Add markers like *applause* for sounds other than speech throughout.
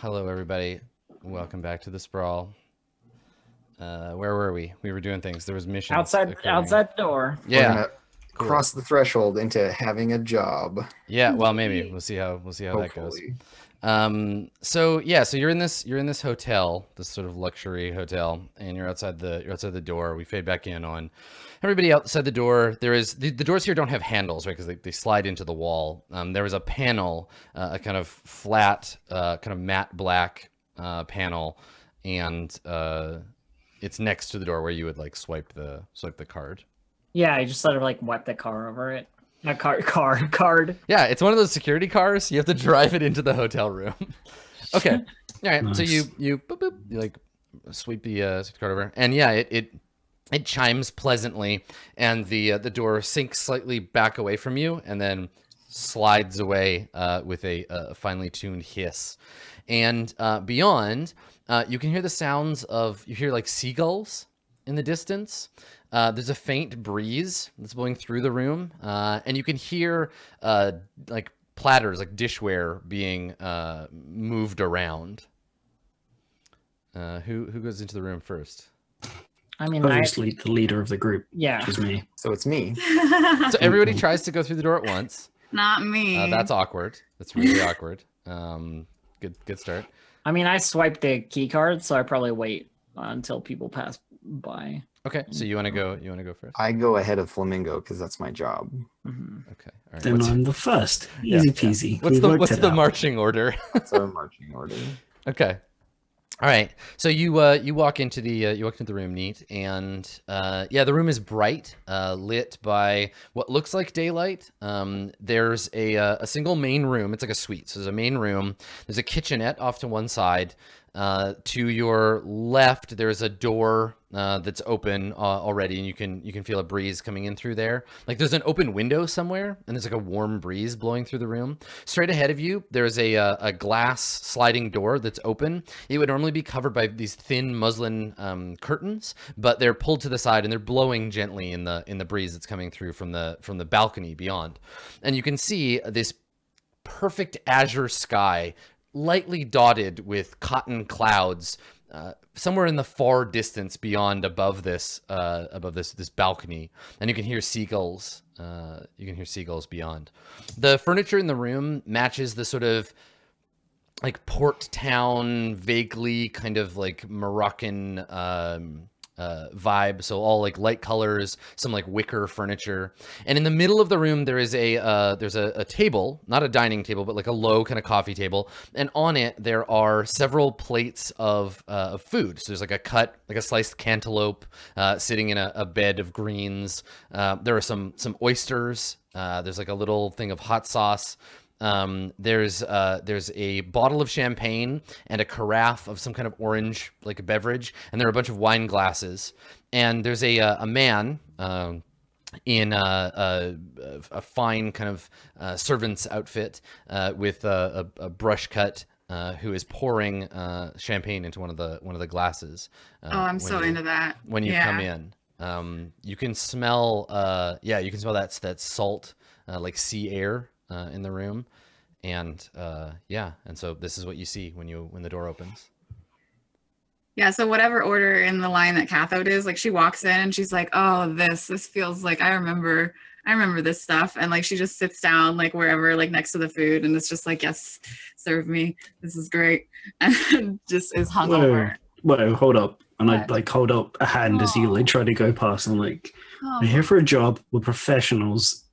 Hello, everybody. Welcome back to the sprawl. Uh, where were we? We were doing things. There was missions Outside, occurring. outside the door. Yeah, gonna cross the threshold into having a job. yeah. Well, maybe we'll see how we'll see how that goes. Um, so yeah, so you're in this you're in this hotel, this sort of luxury hotel, and you're outside the you're outside the door. We fade back in on everybody outside the door. There is the, the doors here don't have handles, right? Because they, they slide into the wall. Um, there was a panel, uh, a kind of flat, uh, kind of matte black uh, panel, and uh, it's next to the door where you would like swipe the swipe the card. Yeah, I just sort of like wipe the car over it. A car, car, card. Yeah, it's one of those security cars. You have to drive it into the hotel room. *laughs* okay. All right. So you you boop, boop, you like sweep the uh, sweep the card over, and yeah, it it it chimes pleasantly, and the uh, the door sinks slightly back away from you, and then slides away uh, with a, a finely tuned hiss. And uh, beyond, uh, you can hear the sounds of you hear like seagulls in the distance. Uh, there's a faint breeze that's blowing through the room, uh, and you can hear uh, like platters, like dishware, being uh, moved around. Uh, who who goes into the room first? I mean, I, the leader of the group, yeah. which is me. So it's me. *laughs* So everybody tries to go through the door at once. Not me. Uh, that's awkward. That's really *laughs* awkward. Um, good good start. I mean, I swipe the key card, so I probably wait until people pass by. Okay, so you want to go? You want to go first? I go ahead of Flamingo because that's my job. Mhm. Okay. All right. Then What's, I'm the first. *laughs* Easy yeah. peasy. what's We the what's the out. marching order? That's our *laughs* marching order. Okay. All right. So you uh, you walk into the uh, you walk into the room neat, and uh, yeah, the room is bright, uh, lit by what looks like daylight. Um, there's a uh, a single main room. It's like a suite. So there's a main room. There's a kitchenette off to one side. Uh, to your left, there's a door uh, that's open uh, already, and you can you can feel a breeze coming in through there. Like there's an open window somewhere, and there's like a warm breeze blowing through the room. Straight ahead of you, there's a uh, a glass sliding door that's open. It would normally be covered by these thin muslin um, curtains, but they're pulled to the side and they're blowing gently in the in the breeze that's coming through from the from the balcony beyond. And you can see this perfect azure sky lightly dotted with cotton clouds uh, somewhere in the far distance beyond above this uh, above this this balcony and you can hear seagulls uh, you can hear seagulls beyond. The furniture in the room matches the sort of like port town vaguely kind of like moroccan um uh, vibe. So all like light colors some like wicker furniture. And in the middle of the room there is a uh, there's a, a table not a dining table but like a low kind of coffee table. And on it there are several plates of, uh, of food. So there's like a cut like a sliced cantaloupe uh, sitting in a, a bed of greens. Uh, there are some some oysters. Uh, there's like a little thing of hot sauce um, there's uh, there's a bottle of champagne and a carafe of some kind of orange like a beverage, and there are a bunch of wine glasses. And there's a uh, a man um, in a, a, a fine kind of uh, servant's outfit uh, with a, a, a brush cut. Uh, who is pouring uh, champagne into one of the one of the glasses? Uh, oh, I'm so you- into that. when you yeah. come in. Um, you can smell, uh, yeah, you can smell that that salt, uh, like sea air uh, in the room, and uh, yeah, and so this is what you see when you when the door opens. Yeah, so whatever order in the line that cathode is, like she walks in and she's like, "Oh, this this feels like I remember I remember this stuff." And like she just sits down like wherever like next to the food and it's just like, "Yes, serve me. This is great." *laughs* And just is hungover. Whoa, hold up. And I'd like hold up a hand as you like Aw. try to go past and like, Oh, we're here for a job. We're professionals.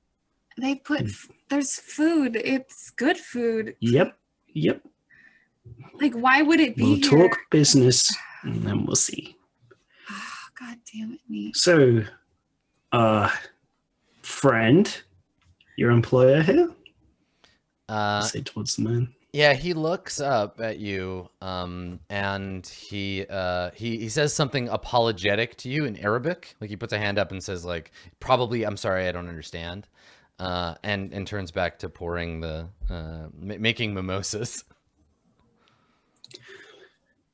they put Hmm. f- there's food. It's good food. Yep. Yep. Like why would it be We'll here? talk business and then we'll see. God damn it, me. So, uh, friend, your employer here? Uh, say towards the man. yeah, he looks up at you, um, and he uh, he he says something apologetic to you in Arabic. Like he puts a hand up and says, like, probably, I'm sorry, I don't understand. Uh, and and turns back to pouring the uh, ma- making mimosas. *laughs*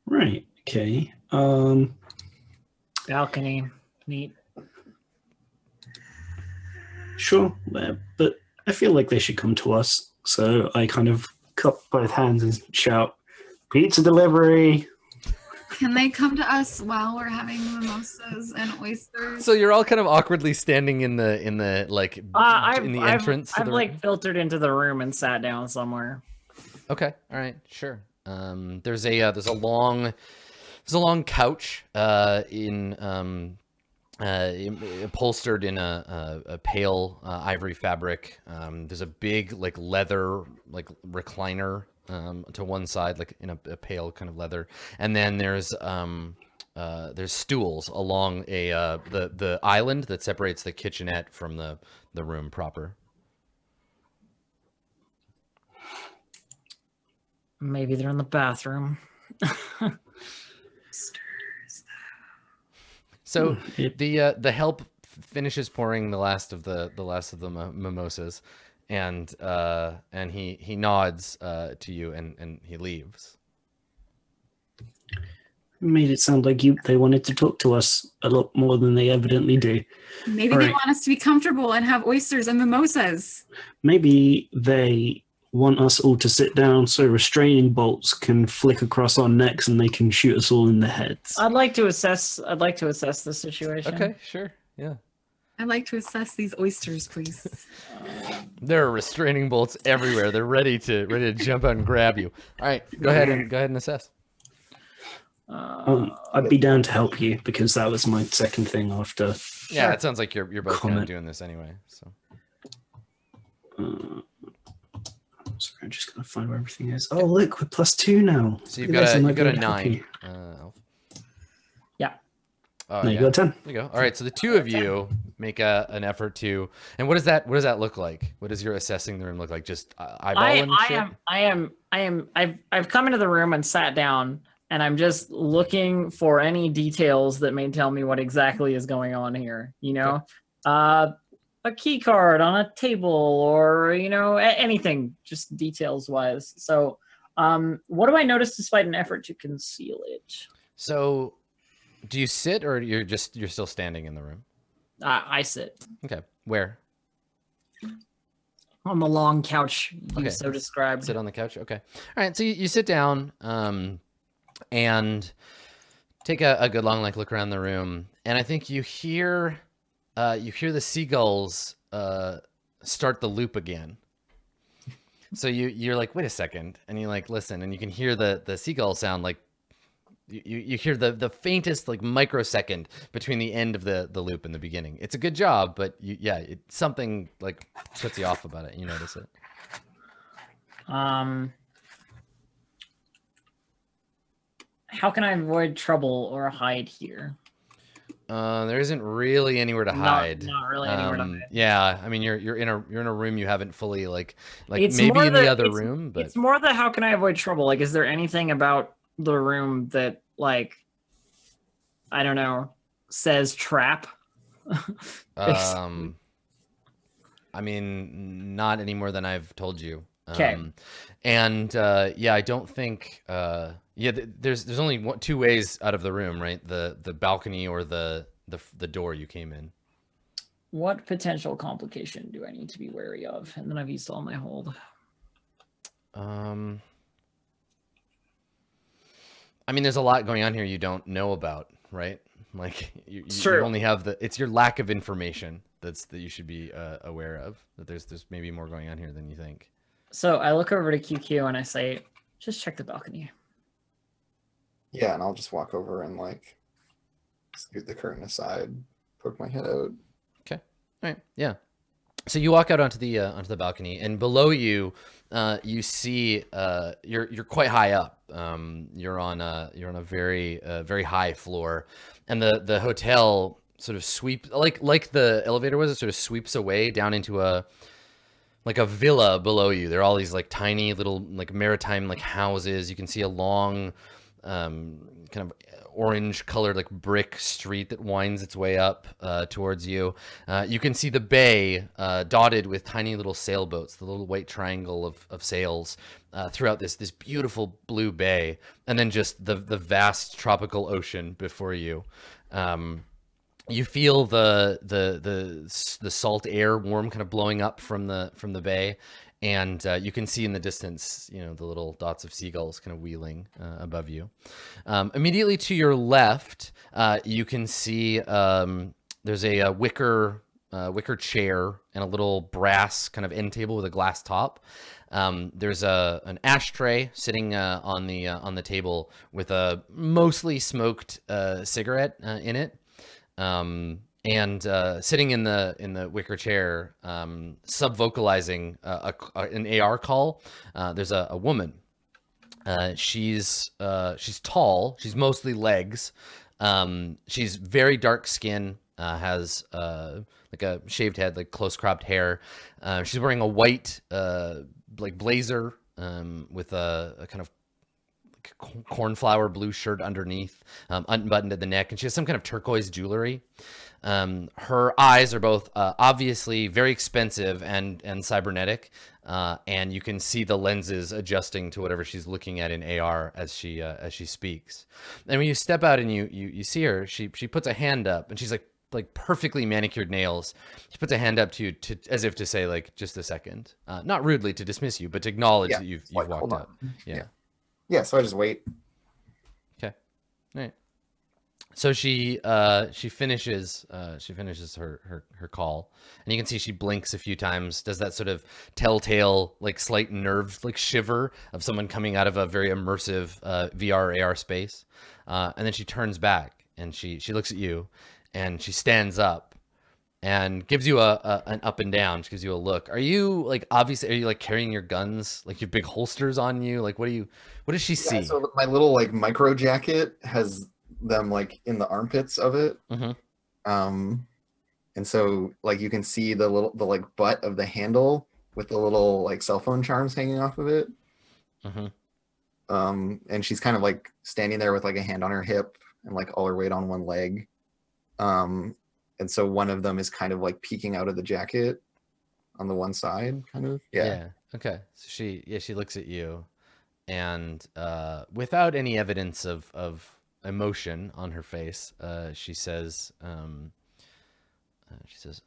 Right. Okay. Um, Balcony, neat. sure. But I feel like they should come to us. So I kind of cup both hands and shout, Pizza delivery. Can they come to us while we're having mimosas and oysters? So you're all kind of awkwardly standing in the in the like Uh, in the I've- entrance. to I've, the like room? filtered into the room and sat down somewhere. Okay, all right, sure. Um, there's a uh, there's a long there's a long couch uh, in um, uh, im- upholstered in a, a, a pale uh, ivory fabric. Um, there's a big like leather like recliner um, to one side, like in a, a pale kind of leather, and then there's um, uh, there's stools along a uh, the the island that separates the kitchenette from the the room proper. Maybe they're in the bathroom. So *laughs* the uh, the help finishes pouring the last of the the last of the mimosas, and uh, and he he nods uh, to you and and he leaves. made it sound like you they wanted to talk to us a lot more than they evidently do. Maybe All they right. want us to be comfortable and have oysters and mimosas. Maybe they want us all to sit down so restraining bolts can flick across our necks and they can shoot us all in the heads. I'd like to assess. I'd like to assess the situation. Okay, sure, yeah. I'd like to assess these oysters, please. There are restraining bolts everywhere. They're ready to ready to jump out and grab you. All right, go ahead and go ahead and assess. Uh, Um, I'd be down to help you because that was my second thing after. Yeah, it sounds like you're you're both kind of doing this anyway. So Uh, sorry, I'm just gonna find where everything is. Oh, look, we're plus two now. so you've Look at got this, a I might you've be got a able to nine. Uh, Elf. Yeah. Oh, No, yeah. you got a ten. There you go. All right, so the two of you make a, an effort to, and what does that what does that look like? What does your assessing the room look like? Just uh, I, eyeballing I shit? am. I am. I am. I've. I've come into the room and sat down, and I'm just looking for any details that may tell me what exactly is going on here. You know, uh, a key card on a table, or you know, anything, just details wise. So, um, what do I notice despite an effort to conceal it? So, do you sit or you're just you're still standing in the room? I, I sit Okay, where? on the long couch you Okay, so described. Sit on the couch. Okay. All right. So you, you sit down, um, and take a, a good long like look around the room, and I think you hear, uh, you hear the seagulls uh start the loop again. So you you're like, wait a second, and you like listen, and you can hear the the seagull sound like. You, you you hear the, the faintest like microsecond between the end of the, the loop and the beginning. It's a good job, but you yeah, it, something like puts you off about it. You notice it. Um, how can I avoid trouble or hide here? Uh, there isn't really anywhere to hide. Not, really anywhere to Um, hide. Yeah, I mean you're you're in a you're in a room you haven't fully like like It's maybe in the, the- other room, but It's more the how can I avoid trouble? Like, is there anything about the room that like I don't know says trap? *laughs* Um, I mean not any more than I've told you. 'Kay. Um, and uh, yeah, I don't think uh, yeah. Th- there's there's only one, two ways out of the room, right? The the balcony or the the the door you came in. what potential complication do I need to be wary of? And then I've used all my hold. Um, I mean, there's a lot going on here you don't know about, right? Like *laughs* you, you, you Sure. only have the it's your lack of information that's that you should be uh, aware of. That there's there's maybe more going on here than you think. So I look over to QQ and I say, just check the balcony. Yeah, and I'll just walk over and like scoot the curtain aside, poke my head out. Okay. Right. Yeah. So you walk out onto the uh, onto the balcony, and below you, uh, you see uh, you're you're quite high up. Um, you're on a you're on a very uh, very high floor, and the the hotel sort of sweep like like the elevator was. It sort of sweeps away down into a like a villa below you. There are all these like tiny little like maritime like houses. You can see a long um, kind of orange colored like brick street that winds its way up uh, towards you. Uh, you can see the bay uh, dotted with tiny little sailboats, the little white triangle of, of sails uh, throughout this this beautiful blue bay, and then just the the vast tropical ocean before you. Um, you feel the the the the salt air warm kind of blowing up from the from the bay and uh, you can see in the distance you know the little dots of seagulls kind of wheeling uh, above you. Um, immediately to your left uh, you can see um, there's a, uh wicker uh, wicker chair and a little brass kind of end table with a glass top. Um, there's a an ashtray sitting uh, on the on the table with a mostly smoked cigarette in it. Um, and uh, sitting in the in the wicker chair, um, sub vocalizing uh, a, a- an AR call. Uh, there's a, a woman. Uh, she's uh, she's tall. She's mostly legs. Um, she's very dark skin. Uh, has uh, like a shaved head, like close cropped hair. Uh, she's wearing a white uh, like blazer um, with a, a kind of cornflower blue shirt underneath, um, unbuttoned at the neck, and she has some kind of turquoise jewelry. Um, her eyes are both uh, obviously very expensive and and cybernetic, uh, and you can see the lenses adjusting to whatever she's looking at in AR as she uh, as she speaks. And when you step out and you you you see her, she she puts a hand up, and she's like like perfectly manicured nails. She puts a hand up to you to as if to say like just a second, uh, not rudely to dismiss you, but to acknowledge Yeah, that you've you've walked hold up. Yeah. Yeah. Yeah, so I just wait. Okay. Right. So she uh she finishes uh she finishes her her her call. And you can see she blinks a few times does that sort of telltale like slight nerve like shiver of someone coming out of a very immersive uh VR AR space. Uh and then she turns back and she she looks at you and she stands up and gives you a, a an up and down. She gives you a look. Are you like obviously are you like carrying your guns? Like you have big holsters on you? Like what do you what does she see? so my little like micro jacket has them like in the armpits of it. Mhm. Um, and so like you can see the little the like butt of the handle with the little like cell phone charms hanging off of it. Mhm. Um, and she's kind of like standing there with like a hand on her hip and like all her weight on one leg. Um, and so one of them is kind of like peeking out of the jacket on the one side, kind of. Yeah. Okay. So she yeah, she looks at you and uh without any evidence of of emotion on her face, uh she says um uh, she says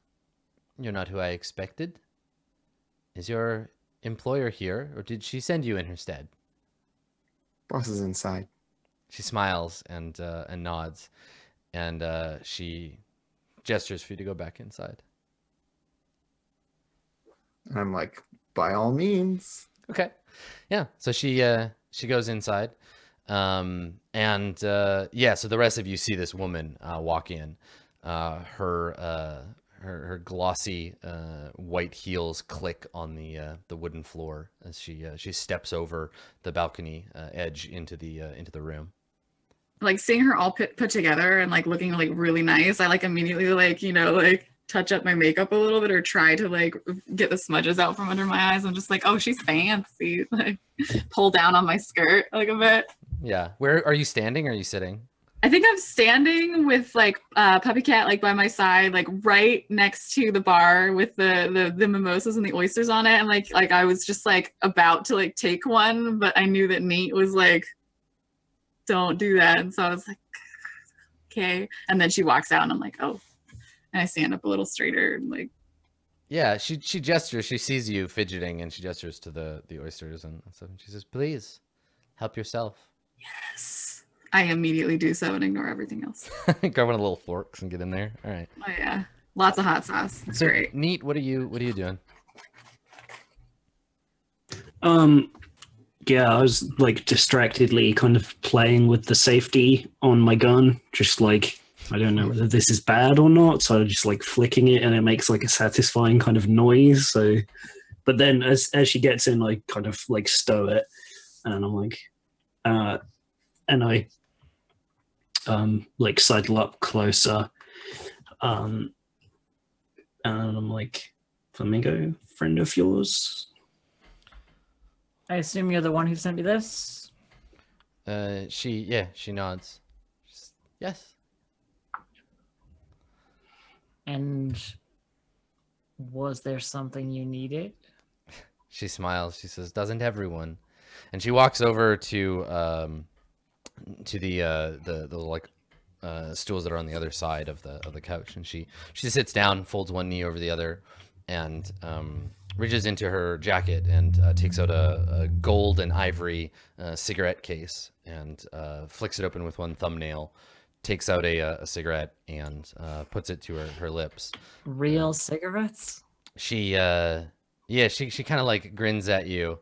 you're not who I expected. Is your employer here or did she send you in her stead? Boss is inside. She smiles and uh and nods and uh she gestures for you to go back inside. And I'm like, by all means. Okay. Yeah. So she uh she goes inside. Um and uh yeah, so the rest of you see this woman uh walk in. Uh her uh her, her glossy uh white heels click on the uh the wooden floor as she she steps over the balcony edge into the into the room. like seeing her all put, put together and like looking like really nice i like immediately like you know like touch up my makeup a little bit or try to like get the smudges out from under my eyes i'm just like oh she's fancy *laughs* like pull down on my skirt like a bit Yeah. Where are you standing are you sitting? i think i'm standing with like uh puppy cat like by my side like right next to the bar with the the, the mimosas and the oysters on it and like like i was just like about to like take one but i knew that nate was like don't do that and so i was like okay and then she walks out and i'm like oh and i stand up a little straighter and like Yeah, she she gestures, she sees you fidgeting and she gestures to the the oysters and stuff. And she says, "Please help yourself." Yes i immediately do so and ignore everything else *laughs* Grab one of the little forks and get in there. All right. oh yeah lots of hot sauce it's So great neat. What are you What are you doing? Um, yeah, I was like distractedly kind of playing with the safety on my gun, just like I don't know whether this is bad or not. So I'm just like flicking it, and it makes like a satisfying kind of noise. So, but then as as she gets in, I kind of like stow it, and I'm like, uh, and I um like sidle up closer, um, and I'm like, Flamingo, friend of yours. I assume you're the one who sent me this. Uh, she yeah, she nods. She's, yes. And was there something you needed? *laughs* She smiles. She says, "Doesn't everyone?" And she walks over to um to the uh the the like uh, stools that are on the other side of the of the couch, and she she sits down, folds one knee over the other, and um, reaches into her jacket and uh, takes out a, a gold and ivory uh, cigarette case and uh, flicks it open with one thumbnail. Takes out a, a cigarette and uh, puts it to her, her lips. Real cigarettes? She, uh, yeah, she she kind of like grins at you,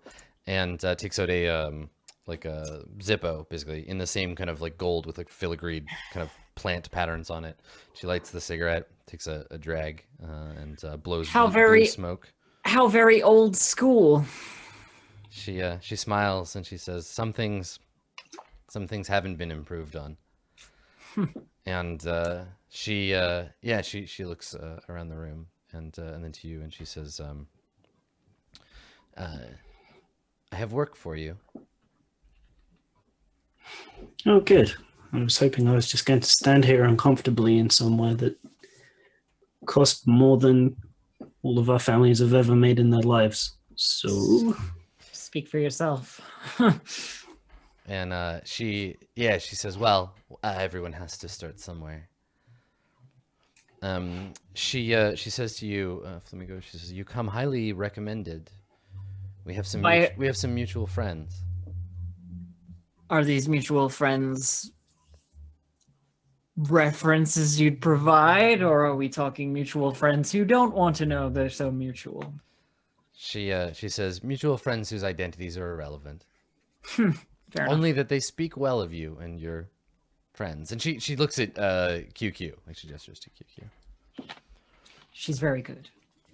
and uh, takes out a um, like a Zippo, basically in the same kind of like gold with like filigreed kind of plant patterns on it. She lights the cigarette, takes a, a drag, uh, and uh, blows How blue- blue very- smoke. How very old school. She uh, she smiles and she says, "Some things, some things haven't been improved on." *laughs* and uh, she, uh, yeah, she she looks uh, around the room and uh, and then to you, and she says, um, uh, "I have work for you." Oh, good. I was hoping I was just going to stand here uncomfortably in somewhere that cost more than all of our families have ever made in their lives. So, Speak for yourself. *laughs* And uh, she, yeah, she says, "Well, uh, everyone has to start somewhere." Um, she uh, she says to you, uh, Flamingo. She says, "You come highly recommended. We have some By- we have some mutual friends." Are these mutual friends references you'd provide, or are we talking mutual friends who don't want to know they're so mutual? She uh, she says, "Mutual friends whose identities are irrelevant. *laughs* Only that they speak well of you and your friends." And she she looks at uh, QQ, like she gestures to QQ. She's very good.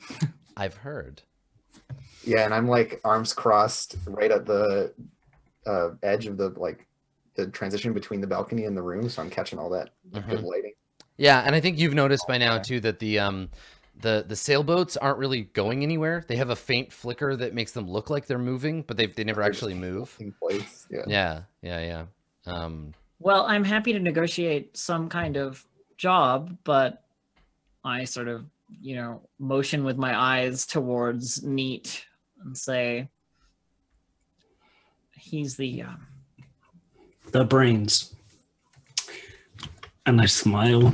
*laughs* I've heard. Yeah, and I'm like arms crossed right at the uh, edge of the like the transition between the balcony and the room, so I'm catching all that like, good lighting. Yeah, and I think you've noticed by now too that the um the the sailboats aren't really going anywhere. They have a faint flicker that makes them look like they're moving, but they they never They're actually move. In place. Yeah. Yeah, yeah, yeah. Um Well, I'm happy to negotiate some kind of job, but I sort of, you know, motion with my eyes towards Neat and say, he's the um, the brains. And I smile.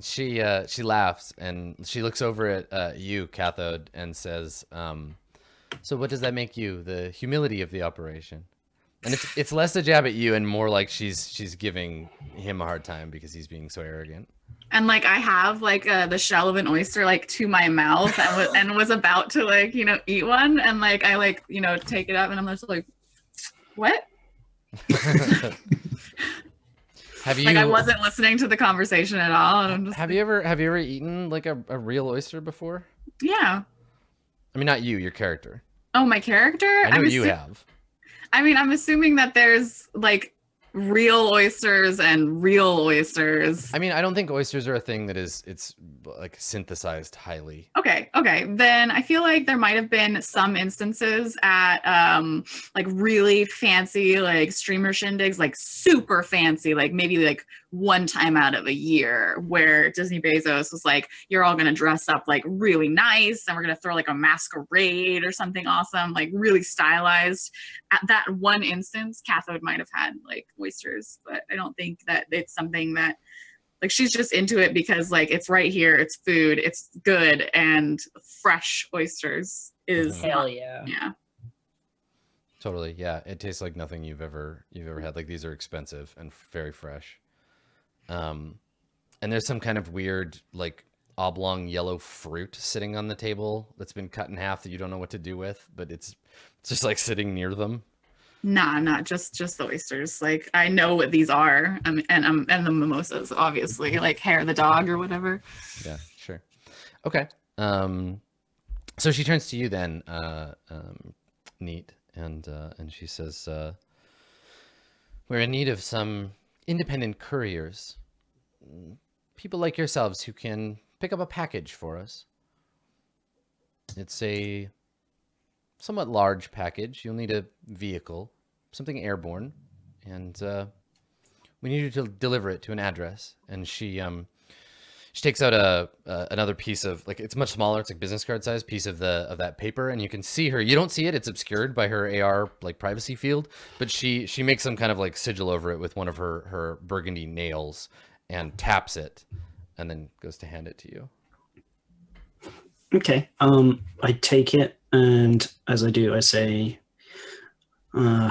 she uh she laughs and she looks over at uh, you, Cathode, and says, um, so what does that make you? The humility of the operation. And it's it's less a jab at you and more like she's she's giving him a hard time because he's being so arrogant. And like I have like uh, the shell of an oyster like to my mouth and was, and was about to like you know eat one and like I like you know take it up and I'm just like what *laughs* have you like I wasn't listening to the conversation at all and I'm just have you ever have you ever eaten like a, a real oyster before? yeah I mean not you, your character. oh my character I know I'm you assu- have. I mean I'm assuming that there's like real oysters and real oysters I mean, I don't think oysters are a thing that is it's like synthesized highly. Okay, okay. Then I feel like there might have been some instances at um like really fancy like streamer shindigs, like super fancy, like maybe like one time out of a year where Disney Bezos was like, you're all gonna dress up like really nice and we're gonna throw like a masquerade or something awesome, like really stylized. At that one instance, Cathode might have had like oysters, but I don't think that it's something that like she's just into it because like it's right here it's food it's good and fresh oysters is hell yeah. yeah Totally. Yeah, it tastes like nothing you've ever you've ever had. Like these are expensive and very fresh. Um and there's some kind of weird like oblong yellow fruit sitting on the table that's been cut in half that you don't know what to do with, but it's it's just like sitting near them. nah not just just the oysters like i know what these are um, and um and the mimosas obviously like hair the dog or whatever Yeah, sure. Okay. Um, so she turns to you then, uh, um, neat, and uh, and she says, uh, "We're in need of some independent couriers, people like yourselves who can pick up a package for us. It's a somewhat large package. You'll need a vehicle, something airborne, and uh, we need you to deliver it to an address." And she um she takes out a another piece of like it's much smaller. It's like business card size piece of the of that paper, and you can see her. You don't see it; it's obscured by her AR like privacy field. But she she makes some kind of like sigil over it with one of her her burgundy nails and taps it, and then goes to hand it to you. Okay. Um, I take it, and as I do, I say, uh,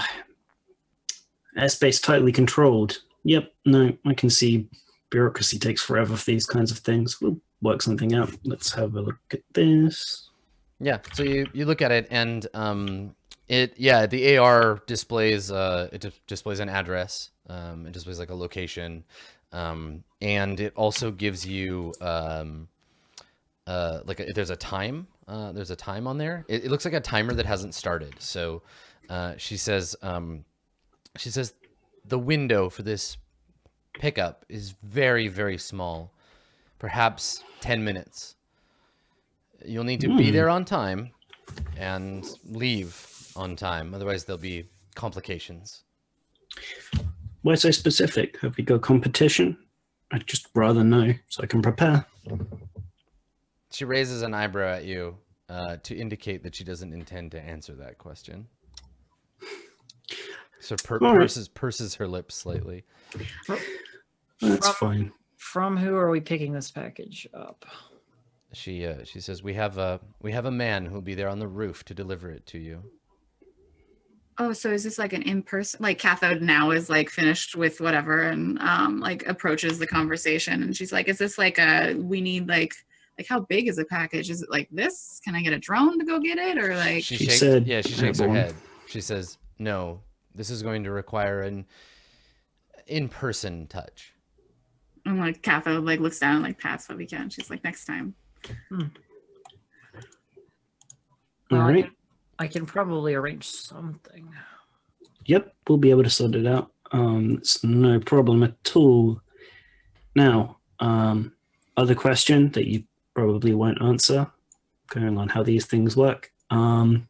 airspace tightly controlled. Yep. No, I can see bureaucracy takes forever for these kinds of things. We'll work something out. Let's have a look at this. Yeah. So you you look at it, and um, it yeah the AR displays uh it displays an address. Um, it displays like a location, um, and it also gives you um uh, like a, there's a time. Uh, there's a time on there. It, it, looks like a timer that hasn't started. So uh, she says, um, she says, the window for this pickup is very, very small. Perhaps ten minutes. You'll need to be Hmm. there on time and leave on time. Otherwise, there'll be complications. Why so specific? Have we got competition? I'd just rather know so I can prepare. She raises an eyebrow at you uh, to indicate that she doesn't intend to answer that question. So per- right. purses purses her lips slightly. That's From- fine. From who are we picking this package up? She uh, she says we have a we have a man who'll be there on the roof to deliver it to you. Oh, so is this like an in-person like cathode now is like finished with whatever and um like approaches the conversation and she's like, is this like a we need like like how big is the package? Is it like this? Can I get a drone to go get it? Or like She, She shakes, said yeah, she shakes her head. She says, "No, this is going to require an in-person touch." And like cathode like looks down and like pats what we can. She's like, next time. All Well, I can- I can probably arrange something. Yep, we'll be able to sort it out. Um, it's no problem at all. Now, um, other question that you probably won't answer, going on how these things work. Um,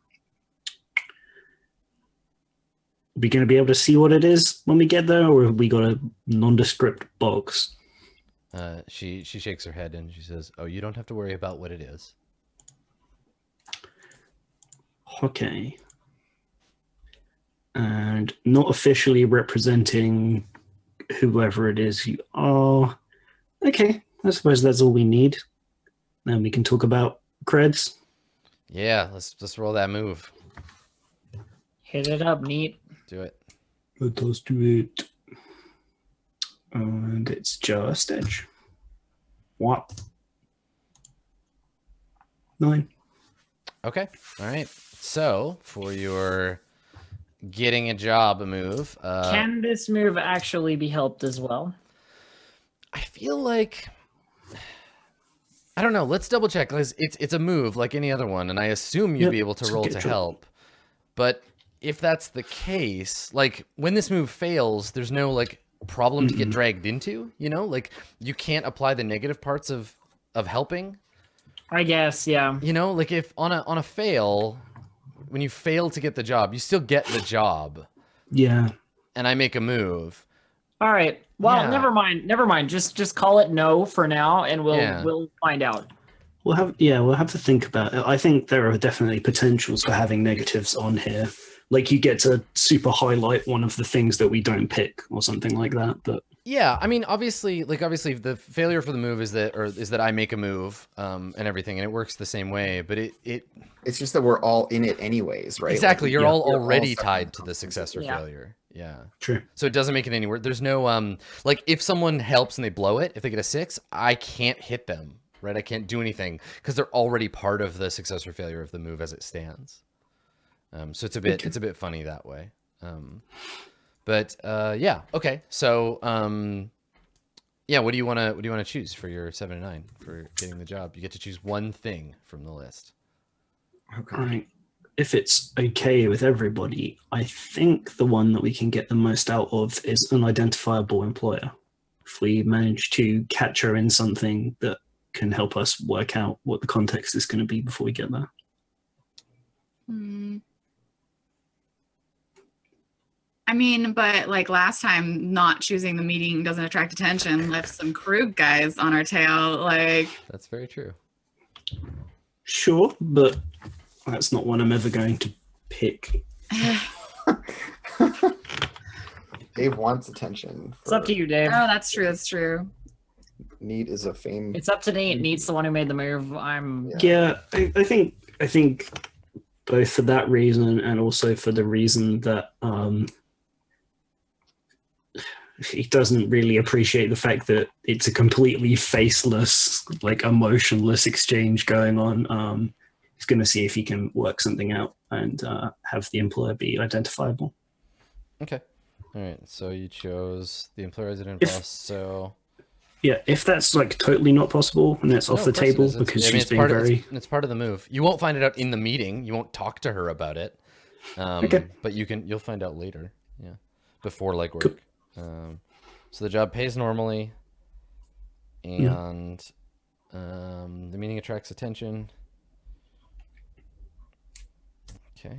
are we going to be able to see what it is when we get there, or have we got a nondescript box? Uh, she she shakes her head and she says, "Oh, you don't have to worry about what it is." Okay. And not officially representing whoever it is you are. Okay, I suppose that's all we need. Then we can talk about creds. Yeah, let's let's roll that move. Hit it up, neat. Do it. Let us do it. And it's just edge. What? Nine. Okay. All right. So for your getting a job move, uh, Can this move actually be helped as well? I feel like I don't know. Let's double check. 'cause It's it's a move like any other one, and I assume you'd Yep, be able to it's roll to help. But if that's the case, like when this move fails, there's no like problem to get mm-hmm. dragged into. You know, like you can't apply the negative parts of of helping. I guess, yeah. You know, like if on a on a fail, when you fail to get the job, you still get the job. Yeah. And I make a move. All right. Well, Yeah. never mind. Never mind. Just just call it no for now, and we'll Yeah. we'll find out. We'll have yeah, we'll have to think about it. I think there are definitely potentials for having negatives on here. Like you get to super highlight one of the things that we don't pick or something like that. But Yeah, I mean, obviously, like obviously, the failure for the move is that, or is that I make a move, um, and everything, and it works the same way. But it, it It's just that we're all in it anyways, right? Like, exactly, you're yeah, all we're all already tied to the success or Yeah. failure. Yeah, true. so it doesn't make it any worse. There's no, um, like if someone helps and they blow it, if they get a six, I can't hit them, right? I can't do anything because they're already part of the success or failure of the move as it stands. Um, so it's a bit, it's a bit funny that way. Um, but uh, yeah, okay. So um, yeah, what do you want to what do you want to choose for your seven and nine for getting the job? You get to choose one thing from the list. Okay. All right. If it's okay with everybody, I think the one that we can get the most out of is an identifiable employer. If we manage to catch her in something that can help us work out what the context is going to be before we get there. Hmm. I mean, but like last time, not choosing the meeting doesn't attract attention. Left some Krug guys on our tail. Like, That's very true. Sure, but that's not one I'm ever going to pick. *laughs* Dave wants attention. It's up to you, Dave. oh, that's true. That's true. Need is a fame. It's up to Nate. Nate's the one who made the move. I'm. Yeah. Yeah, I, I think I think both for that reason and also for the reason that um, he doesn't really appreciate the fact that it's a completely faceless, like emotionless exchange going on. Um, he's going to see if he can work something out and uh, have the employer be identifiable. Okay. All right. So you chose the employer resident If- boss. So Yeah, if that's like totally not possible and that's No, off the it table because I mean, she's being part of- very it's, it's part of the move. You won't find it out in the meeting. You won't talk to her about it. Um, Okay. But you can. You'll find out later. Yeah. Before legwork. Cool. Um, so the job pays normally, and um, the meeting attracts attention. Okay.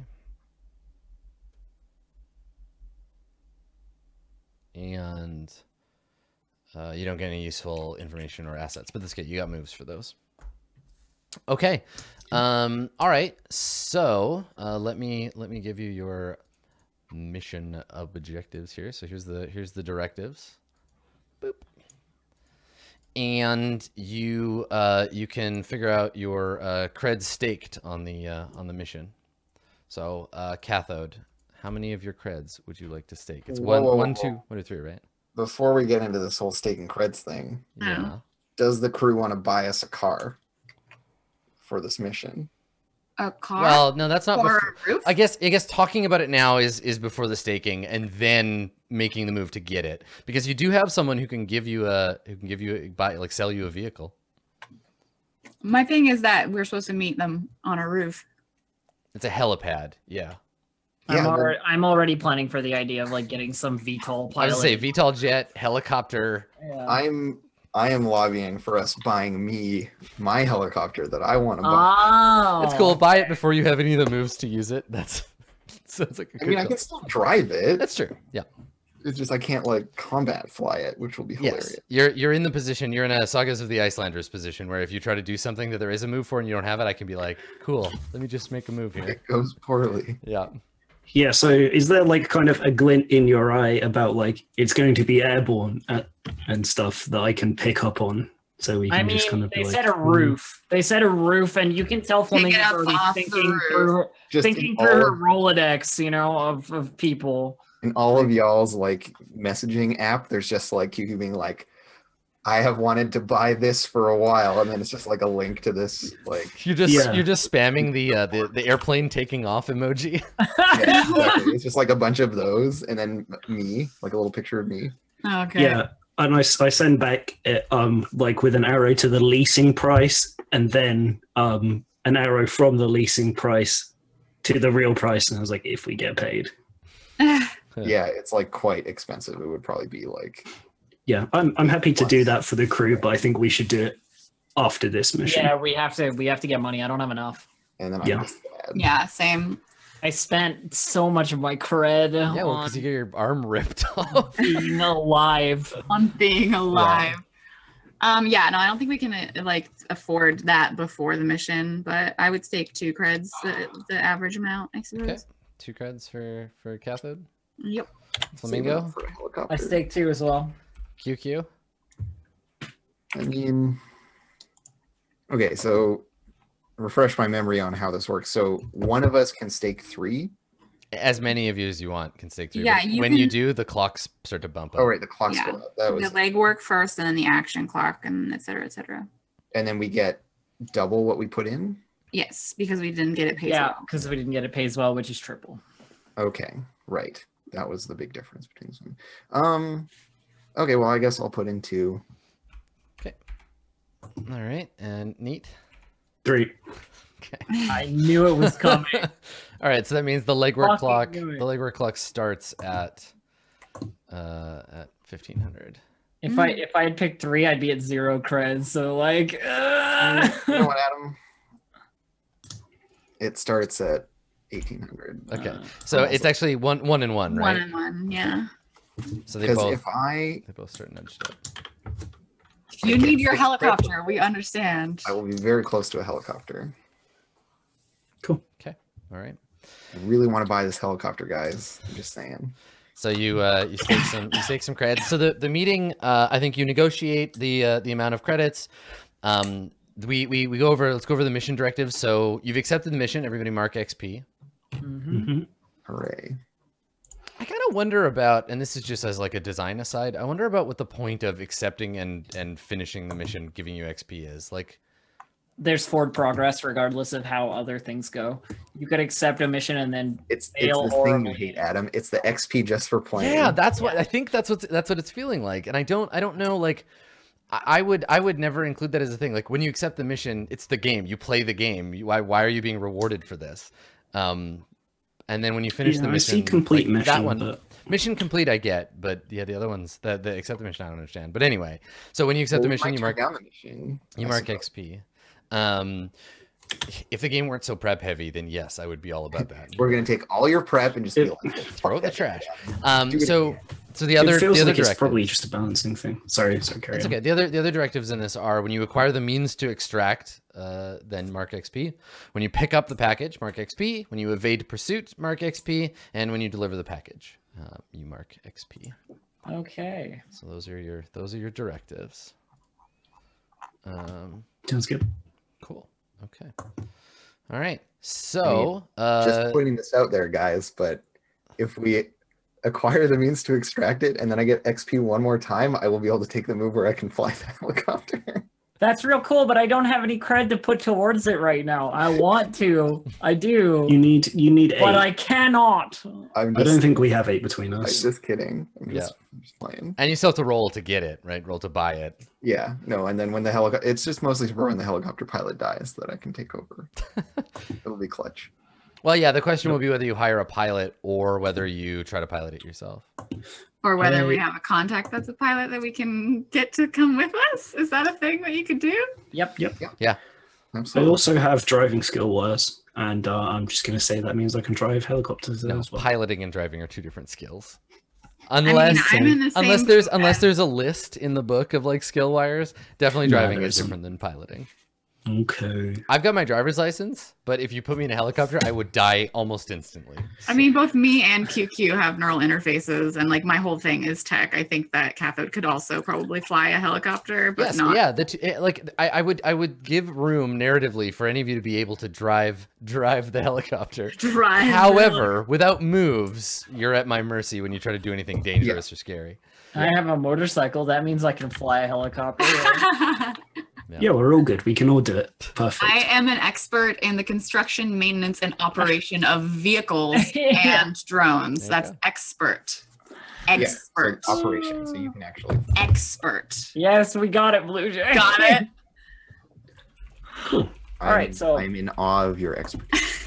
And uh, you don't get any useful information or assets, but that's good. You got moves for those. Okay. Um, all right. So uh, let me let me give you your mission of objectives here. So here's the here's the directives. Boop. And you uh, you can figure out your uh, cred staked on the uh, on the mission. So uh, cathode, how many of your creds would you like to stake? It's Whoa, one, whoa, one, whoa, two, whoa. one, two, three, right? Before we get into this whole stake and creds thing, Oh. Yeah. does the crew want to buy us a car for this mission? A car Well, no, that's not. or before- a roof? I guess I guess talking about it now is is before the staking and then making the move to get it because you do have someone who can give you a who can give you a, buy like sell you a vehicle. My thing is that we're supposed to meet them on a roof. It's a helipad. Yeah. I'm, already, I'm already planning for the idea of like getting some VTOL I was pilot. gonna say VTOL jet, helicopter. Yeah. I'm I am lobbying for us buying me my helicopter that I want to buy. Oh, It's cool. Buy it before you have any of the moves to use it. That's *laughs* sounds like a I good mean, I can still drive it. That's true. Yeah. It's just I can't like combat fly it, which will be hilarious. Yes. You're you're in the position. You're in a Sagas of the Icelanders position where if you try to do something that there is a move for and you don't have it, I can be like, cool. Let me just make a move here. It goes poorly. Yeah. Yeah, so is there like kind of a glint in your eye about like it's going to be airborne uh, and stuff that I can pick up on? So we can I mean, just kind of they be like, said a "Hmm." roof. They said a roof, and you can tell Pick it Flamingo's already the thinking through, Just thinking in through her all, Rolodex, you know, of, of people. in all of y'all's like messaging app, there's just like you being like, I have wanted to buy this for a while, and then it's just like a link to this like You're just Yeah. you're just spamming the uh, the the airplane taking off emoji. *laughs* yeah, exactly. it's just like a bunch of those, and then me, like a little picture of me. Okay. Yeah, and I, I send back it, um like with an arrow to the leasing price and then um an arrow from the leasing price to the real price, and I was like, if we get paid. *sighs* Yeah, it's like quite expensive. It would probably be like Yeah, I'm I'm happy to do that for the crew, but I think we should do it after this mission. yeah, we have to. We have to get money. I don't have enough. and then Yeah. I'm just yeah, same. I spent so much of my cred yeah, well, because you get your arm ripped *laughs* off. being alive. On being alive. Um, yeah, no, I don't think we can uh, like afford that before the mission, but I would stake two creds, the, the average amount, I suppose. Okay. Two creds for for cathode. Yep. Flamingo. for a helicopter. I stake two as well. QQ. I mean, okay, so refresh my memory on how this works. So one of us can stake three. As many of you as you want can stake three. Yeah, you when you do, the clocks start to bump up. Oh, right, the clock's Yeah. go up. That was, The legwork first and then the action clock and et cetera, et cetera. and then we get double what we put in. Yes, because we didn't get it paid. Yeah, well. because we didn't get it pays well, which is triple. Okay, right. That was the big difference between this. Um, okay, well, I guess I'll put in two. Okay. All right, and neat. Three. Okay. *laughs* I knew it was coming. *laughs* All right, so that means the legwork Fucking clock. The legwork clock starts at uh at fifteen hundred. if I if I had picked three, I'd be at zero creds. So like, uh, *laughs* You know what, Adam? It starts at eighteen hundred. Okay, Uh, so also- it's actually one one and one, right? One right? and one, yeah. So they Because both if I they both start nudged up. You Okay, need your it's helicopter. We understand. I will be very close to a helicopter. Cool. Okay. All right. I really want to buy this helicopter, guys. I'm just saying. So you uh, you stake some you stake some credits. So the the meeting, uh, I think you negotiate the uh, the amount of credits. Um, we, we we go over let's go over the mission directives. So you've accepted the mission. Everybody mark XP. mhm. Mhm. Hooray! I kind of wonder about, and this is just as like a design aside. I wonder about what the point of accepting and and finishing the mission giving you XP is. Like, There's forward progress regardless of how other things go. You could accept a mission and then It's Fail it's the or thing you hate, Adam. It's the XP just for playing. yeah, that's what I think. That's what that's what it's feeling like. And I don't I don't know like. I I would I would never include that as a thing. Like when you accept the mission, it's the game. You play the game. You, why why are you being rewarded for this? Um, and then when you finish Yeah, the I mission, see complete like, mission, that one but mission complete I get, but yeah, the other ones the the accept the mission I don't understand. But anyway, so when you accept Well, the mission, you mark down the mission. you I mark suppose. XP. Um, if the game weren't so prep heavy, then yes, I would be all about that. We're gonna take all your prep and just be like, Throw it the trash. Um, so again. So the other it feels the other like it's probably just a balancing thing. Sorry, sorry, carry That's on. okay. The other the other directives in this are when you acquire the means to extract, uh, then mark XP. When you pick up the package, mark XP. When you evade pursuit, mark XP. And when you deliver the package, uh, you mark XP. okay. So those are your those are your directives. Um, Sounds good. cool. Okay. All right. So uh, just pointing this out there, guys. But if we acquire the means to extract it and then I get XP one more time, I will be able to take the move where I can fly *laughs* the helicopter. That's real cool, but I don't have any cred to put towards it right now. I want to. I do. You need you need eight. but I cannot. I'm I don't think we have eight between I'm us. just kidding. I'm Yeah. just, I'm just playing. and you still have to roll to get it, right? Roll to buy it. Yeah, no, and then when the helicopter, it's just mostly for when the helicopter pilot dies that I can take over. *laughs* It'll be clutch. Well, yeah. The question will be whether you hire a pilot or whether you try to pilot it yourself. Or whether we have a contact that's a pilot that we can get to come with us. Is that a thing that you could do? Yep. I Absolutely. I also have driving skill wires, and uh, I'm just going to say that means I can drive helicopters No, as well. piloting and driving are two different skills. Unless I'm in the unless same there's unless there's a list in the book of like skill wires, definitely driving there is isn't. different than piloting. Okay. I've got my driver's license, but if you put me in a helicopter, I would die almost instantly. I mean, both me and QQ have neural interfaces, and like my whole thing is tech. I think that Cathode could also probably fly a helicopter, but yes, not. yeah, the t- eh, like I, I would I would give room narratively for any of you to be able to drive drive the helicopter. Drive. However, without moves, you're at my mercy when you try to do anything dangerous or scary. I have a motorcycle. That means I can fly a helicopter. *laughs* Yeah, we're all good. We can all do it. Perfect. I am an expert in the construction, maintenance, and operation of vehicles *laughs* Yeah. and drones. There That's go. expert. Yeah, so Expert. operation, so you can actually. expert. yes, we got it, Blue Jay. Got it. *laughs* cool. All right, I'm- so- I'm in awe of your expertise.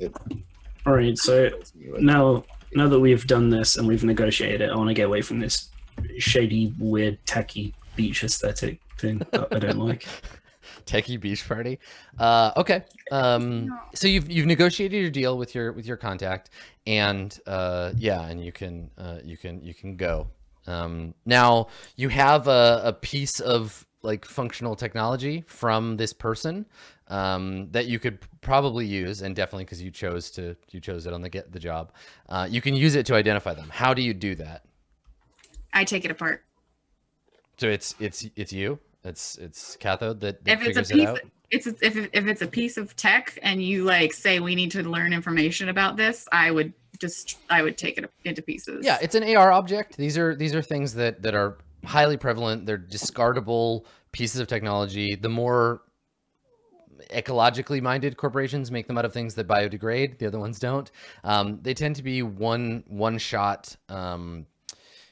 *laughs* All right. So Fills me with- now, now that we've done this and we've negotiated it, I want to get away from this shady, weird, tacky beach aesthetic thing that I don't like. *laughs* Techie beach party. Uh, okay. Um, so you've you've negotiated your deal with your with your contact, and uh, yeah, and you can uh, you can you can go. Um, now you have a, a piece of like functional technology from this person um, that you could probably use, and definitely because you chose to you chose it on the get the job. Uh, you can use it to identify them. How do you do that? I take it apart. So it's it's it's you. It's it's cathode that, that If it's a figures it piece, out. it's if if it's a piece of tech, and you like say we need to learn information about this, I would just I would take it into pieces. Yeah, it's an AR object. These are these are things that that are highly prevalent. They're discardable pieces of technology. The more ecologically minded corporations make them out of things that biodegrade. The other ones don't. Um, they tend to be one one shot. Um,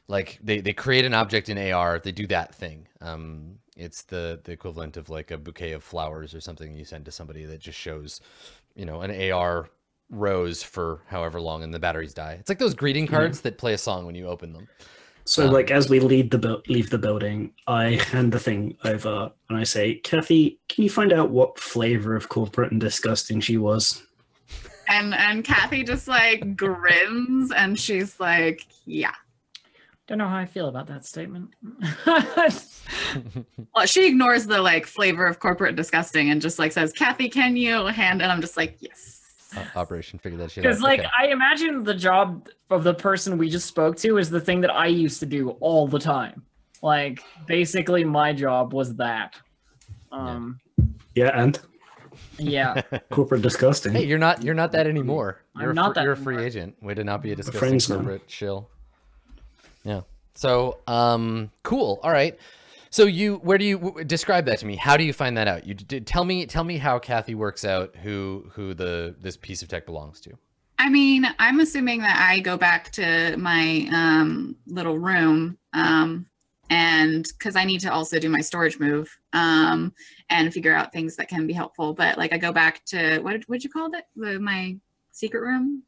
like they, they create an object in AR. They do that thing. Um, it's the the equivalent of like a bouquet of flowers or something you send to somebody that just shows, you know, an AR rose for however long and the batteries die. It's like those greeting cards that play a song when you open them. So, Um, like, as we leave the bu- leave the building, I hand the thing over and I say, "Kathy, can you find out what flavor of corporate and disgusting she was?" And and Kathy just like grins and she's like, yeah. Don't know how I feel about that statement. *laughs* *laughs* Well, she ignores the like flavor of corporate disgusting and just like says, Kathy, can you hand? And I'm just like, yes. O- Operation figure that shit out. Because like Okay. I imagine the job of the person we just spoke to is the thing that I used to do all the time. Like basically my job was that. Um Yeah, and yeah. *laughs* corporate disgusting. Hey, you're not you're not that anymore. I'm You're a not fr- that you're a free anymore. agent. Way to not be a disgusting friends now. corporate shill. Yeah. So, um, cool. All right. So you, where do you describe that to me? How do you find that out? You tell me, tell me how Kathy works out who who the this piece of tech belongs to. I mean, I'm assuming that I go back to my um, little room um, and because I need to also do my storage move um, and figure out things that can be helpful. But like, I go back to what what'd you call it? The, my secret room.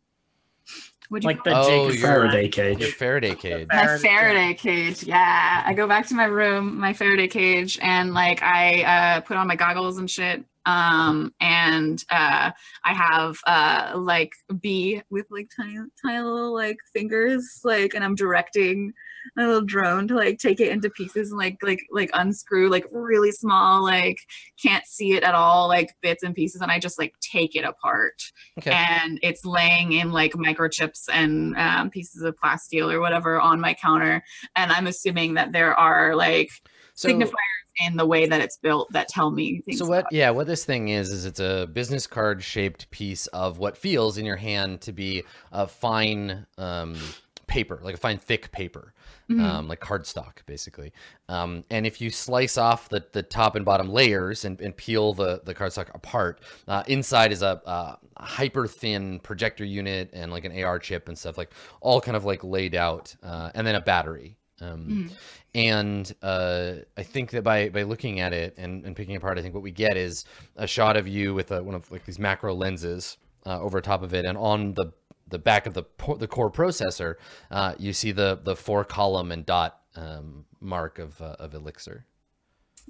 What'd you Like the Oh, Jacob you're- Faraday Your cage. Faraday cage. my Faraday- Faraday cage. Yeah, I go back to my room, my Faraday cage, and like I uh, put on my goggles and shit. Um, and uh, I have uh, like B with like tiny, tiny little like fingers, like, and I'm directing my little drone to like take it into pieces and like like like unscrew like really small, like can't see it at all, like bits and pieces, and I just like take it apart Okay. and it's laying in like microchips and um, pieces of plasteel or whatever on my counter and i'm assuming that there are like So, signifiers in the way that it's built that tell me things so what? Yeah, what this thing is is it's a business card shaped piece of what feels in your hand to be a fine um, paper, like a fine thick paper. Mhm. um, like cardstock, basically. Um, and if you slice off the, the top and bottom layers and, and peel the, the cardstock apart, uh, inside is a, uh hyper thin projector unit and like an AR chip and stuff, like all kind of like laid out, uh, and then a battery. Um, Mhm. and uh, I think that by by looking at it and, and picking apart, I think what we get is a shot of you with a, one of like these macro lenses uh, over top of it, and on the the back of the the core processor, uh, you see the the four column and dot um, mark of uh, of Elixir.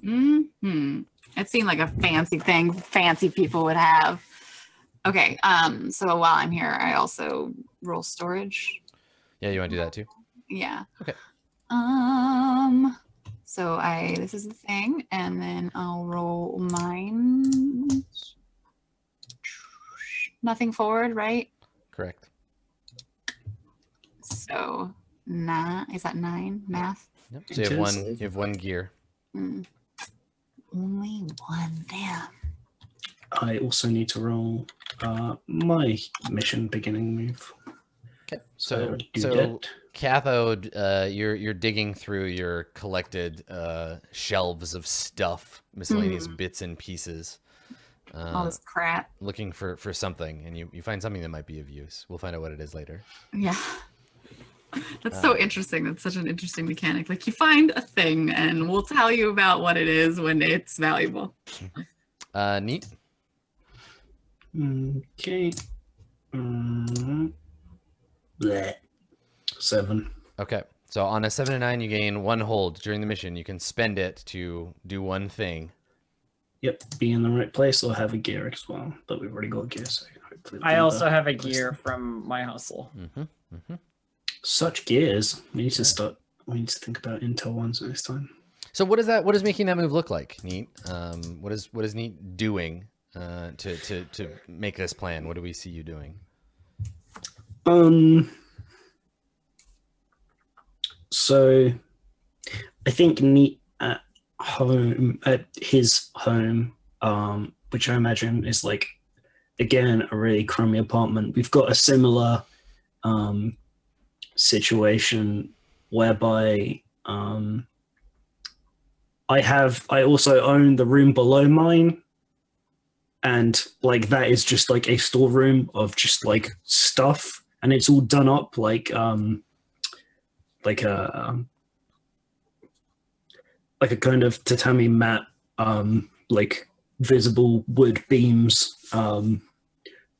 Mhm. it seemed like a fancy thing fancy people would have okay um so while i'm here i also roll storage Yeah, you want to do that too? yeah Okay. um so i this is the thing and then i'll roll mine nothing forward right Correct. So nine is that nine math Yep. So you have one. You have one gear. Hmm. only one damn I also need to roll uh, my mission beginning move. Okay. So do so cathode, uh, you're you're digging through your collected uh, shelves of stuff, miscellaneous Mhm. bits and pieces. all Uh, this crap looking for for something and you, you find something that might be of use we'll find out what it is later Yeah. *laughs* *laughs* That's so Uh, interesting. That's such an interesting mechanic. Like you find a thing and we'll tell you about what it is when it's valuable. *laughs* uh neat Okay. Mm, bleh. Seven. okay so on a seven and nine you gain one hold during the mission you can spend it to do one thing Yep, be in the right place or have a gear as well. But we've already got gear, so hopefully. I it'll also have a gear from my hustle. mm-hmm, mm-hmm. Such gears. We need to start. We need to think about Intel ones next time. so what is that what is making that move look like neat um what is what is neat doing uh to to to make this plan what do we see you doing Um. So, I think neat at home at his home, um, which I imagine is like again a really crummy apartment. We've got a similar um, situation whereby um, I have I also own the room below mine. And like that is just like a storeroom of just like stuff and it's all done up like um like a like a kind of tatami mat um like visible wood beams um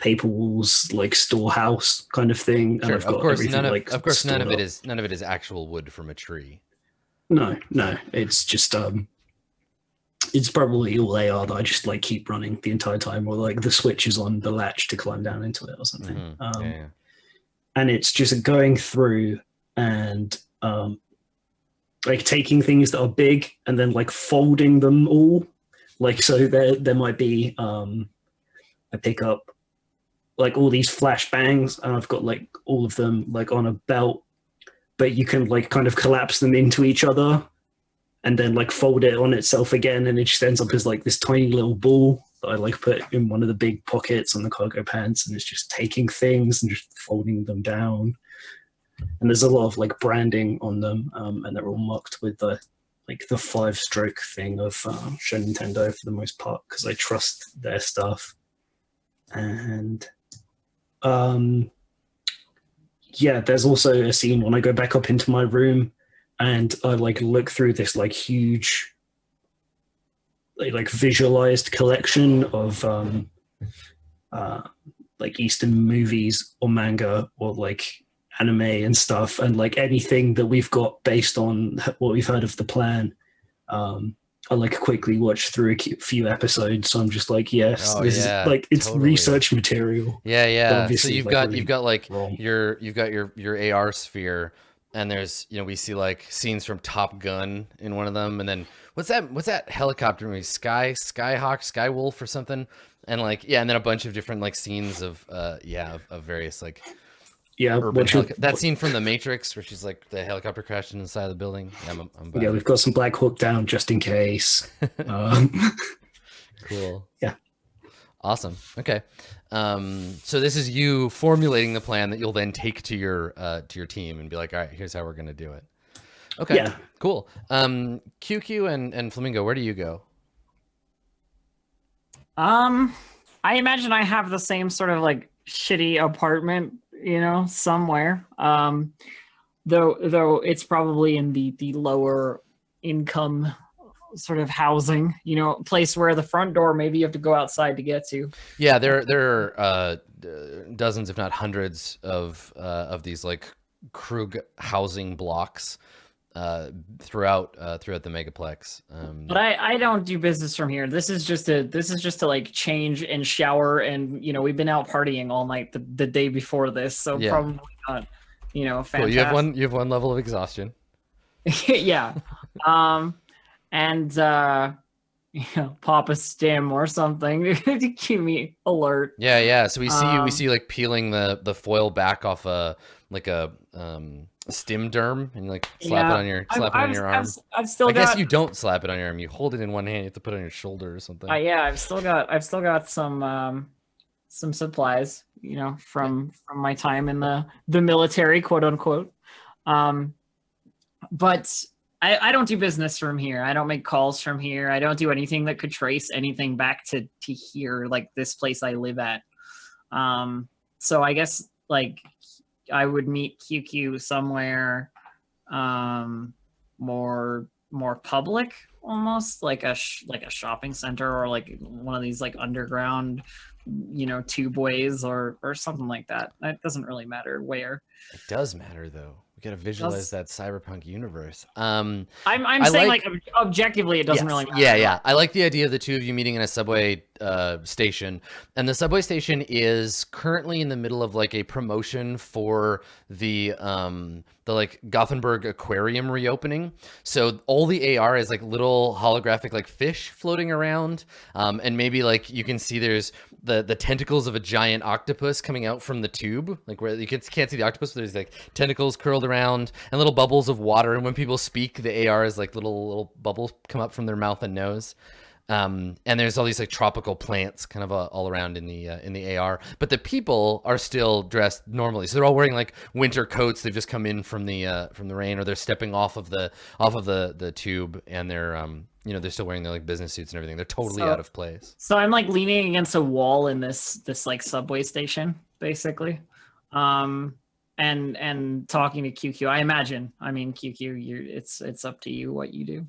paper walls like storehouse kind of thing and sure I've of got course none of like, of course none of it up. is none of it is actual wood from a tree no no it's just um it's probably all AR that I just like keep running the entire time, or like the switch is on the latch to climb down into it or something. Mhm. Um, yeah. and it's just going through and um like taking things that are big and then like folding them all like so there there might be um i pick up like all these flashbangs and i've got like all of them like on a belt but you can like kind of collapse them into each other and then like fold it on itself again and it just ends up as like this tiny little ball that I like put in one of the big pockets on the cargo pants and it's just taking things and just folding them down. And there's a lot of like branding on them, um, and they're all marked with the like the five stroke thing of um, Show Nintendo for the most part because I trust their stuff. And um, yeah, there's also a scene when I go back up into my room and I like look through this like huge like, visualized collection of um uh like eastern movies or manga or like anime and stuff and like anything that we've got based on what we've heard of the plan. Um I like quickly watch through a few episodes so I'm just like yes Oh, this yeah, is like it's totally. research material Yeah, yeah. So you've like, got really you've got like wrong. your you've got your your AR sphere, and there's you know we see like scenes from Top Gun in one of them, and then what's that what's that helicopter movie Sky Skyhawk Skywolf or something, and like yeah, and then a bunch of different like scenes of uh yeah of, of various like yeah urban what helico- that scene from The Matrix where she's like the helicopter crashed inside the building. Yeah, I'm, I'm yeah we've got some black hawk down just in case *laughs* um *laughs* Cool. Yeah. Awesome. Okay. Um, so this is you formulating the plan that you'll then take to your uh, to your team and be like, all right, here's how we're gonna do it. Okay. yeah Cool. Um, QQ and and Flamingo, where do you go? Um, I imagine I have the same sort of like shitty apartment, you know, somewhere. Um, though though it's probably in the the lower income sort of housing, you know, place where the front door maybe you have to go outside to get to. Yeah, there there are uh, dozens, if not hundreds, of uh, of these like Krug housing blocks uh, throughout uh, throughout the megaplex. Um, But I I don't do business from here. This is just a this is just to like change and shower and you know we've been out partying all night the, the day before this, so Yeah. probably not you know cool. You have one. You have one level of exhaustion. *laughs* yeah. Um, and uh, *laughs* you know, pop a stim or something *laughs* to keep me alert. Yeah, yeah. So we see you. Um, We see like peeling the the foil back off a like a um a stim derm, and like slap it on your I've, slap it on I've- your I've, arm. I've still I guess you don't slap it on your arm. You hold it in one hand. You have to put it on your shoulder or something. uh, yeah, I've still got. I've still got some um, some supplies. You know, from from my time in the the military, quote unquote. Um, but I, I don't do business from here. I don't make calls from here. I don't do anything that could trace anything back to to here, like this place I live at. Um, so I guess like I would meet QQ somewhere um, more more public, almost like a sh- like a shopping center or like one of these like underground, you know, tube ways or or something like that. It doesn't really matter where. It does matter though. We gotta visualize that cyberpunk universe. Um, I'm I'm I saying like- like, ob- objectively, it doesn't yes. really matter. Yeah, yeah. I like the idea of the two of you meeting in a subway uh, station, and the subway station is currently in the middle of like a promotion for the um the like Gothenburg Aquarium reopening. So all the AR is like little holographic like fish floating around, um, and maybe like you can see there's the the tentacles of a giant octopus coming out from the tube, like where you can, can't see the octopus, but there's like tentacles curled around and little bubbles of water. And when people speak, the AR is like little little bubbles come up from their mouth and nose. Um, and there's all these like tropical plants kind of uh, all around in the uh, in the AR, but the people are still dressed normally. So they're all wearing like winter coats. They've just come in from the uh, from the rain, or they're stepping off of the off of the the tube, and they're um you know they're still wearing their like business suits and everything. They're totally So- out of place. So I'm like leaning against a wall in this this like subway station, basically, um, and and talking to QQ. I imagine. I mean, QQ. You, it's it's up to you what you do.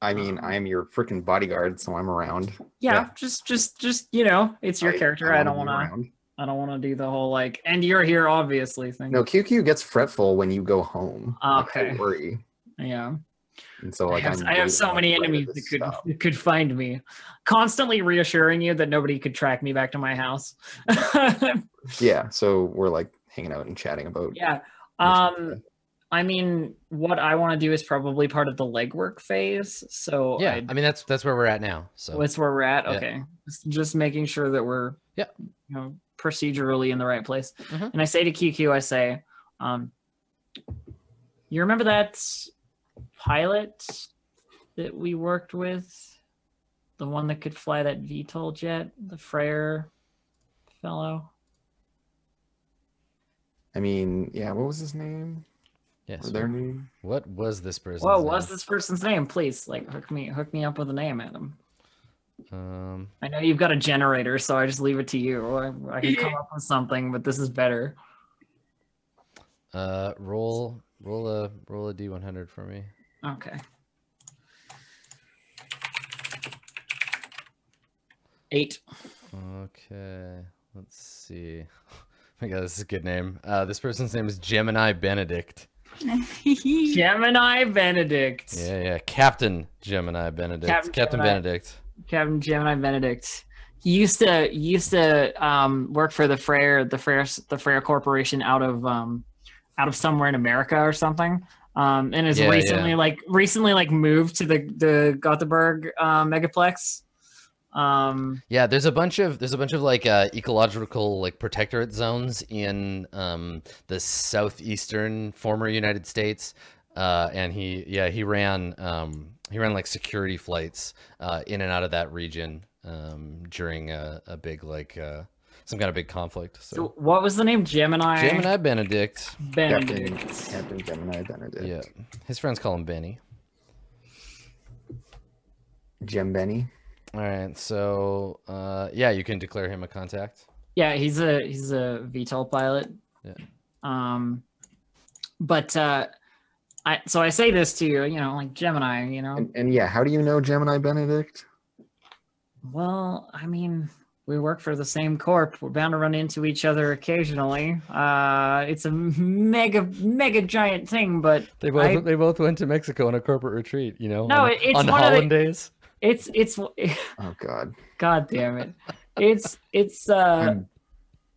I mean, I am your freaking bodyguard, so I'm around. Yeah, Yeah. just just just you know, it's your I- character. I, don't want to. I don't want to do the whole like, and you're here obviously thing. No, QQ gets fretful when you go home. Okay. Don't worry. Yeah. And so I like have, I'm I have so many enemies that could that *laughs* could find me, constantly reassuring you that nobody could track me back to my house. *laughs* Yeah, so we're like hanging out and chatting about. yeah. Um. I mean, what I want to do is probably part of the legwork phase. So Yeah, I, I mean that's that's where we're at now. So that's where we're at. Yeah. Okay, just, just making sure that we're Yeah. you know, procedurally in the right place. Mhm. And I say to QQ, I say, um, you remember that pilot that we worked with, the one that could fly that VTOL jet, the Freyr fellow? I mean, yeah, what was his name? Yes. Their name? What was this person? What was this person's name? Please, like, hook me, hook me up with a name, Adam. Um, I know you've got a generator, so I just leave it to you. I, I can come up with something, but this is better. uh, roll roll a roll a d one hundred for me. Okay. Eight. Okay, let's see. Oh *laughs* my god, this is a good name. Uh, this person's name is Gemini Benedict. *laughs* Gemini Benedict. Yeah, yeah, Captain Gemini Benedict. Captain Captain, Gemini. Benedict. Captain Gemini Benedict. He used to he used to um, work for the Freyr the Freyr the Freyr Corporation out of um, out of somewhere in America or something. Um, and has Yeah, recently yeah. like recently like moved to the the Gothenburg uh, megaplex. Um, Yeah, there's a bunch of there's a bunch of like uh, ecological like protectorate zones in um, the southeastern former United States, uh, and he yeah he ran um, he ran like security flights uh, in and out of that region um, during a, a big like uh, some kind of big conflict. so So what was the name? Gemini. Gemini Benedict, Benedict. Captain, Captain Gemini Benedict. yeah, his friends call him Benny. Gem Benny. All right, so uh, yeah, you can declare him a contact. Yeah, he's a he's a VTOL pilot. Yeah. Um, but uh, I so I say this to you, you know, like Gemini, you know. And, and yeah, how do you know Gemini Benedict? Well, I mean, we work for the same corp. We're bound to run into each other occasionally. Uh, it's a mega mega giant thing, but They both I- they both went to Mexico on a corporate retreat. You know, No, on, it- it's on one of the- hollandaise. It's it's Oh God, God damn it. It's it's uh I'm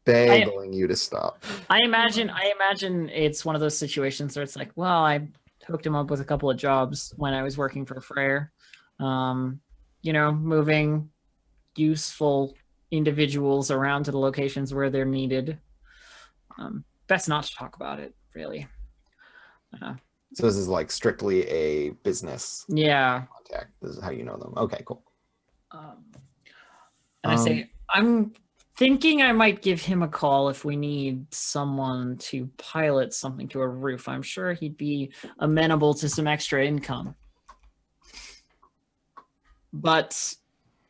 begging you to stop. I imagine I imagine it's one of those situations where it's like, well, I hooked him up with a couple of jobs when I was working for Freyr. Um, you know, moving useful individuals around to the locations where they're needed. Um, best not to talk about it, really. Uh, So this is like strictly a business yeah. Contact. This is how you know them. Okay, cool. Um, and I say, I'm thinking I might give him a call if we need someone to pilot something to a roof. I'm sure he'd be amenable to some extra income. But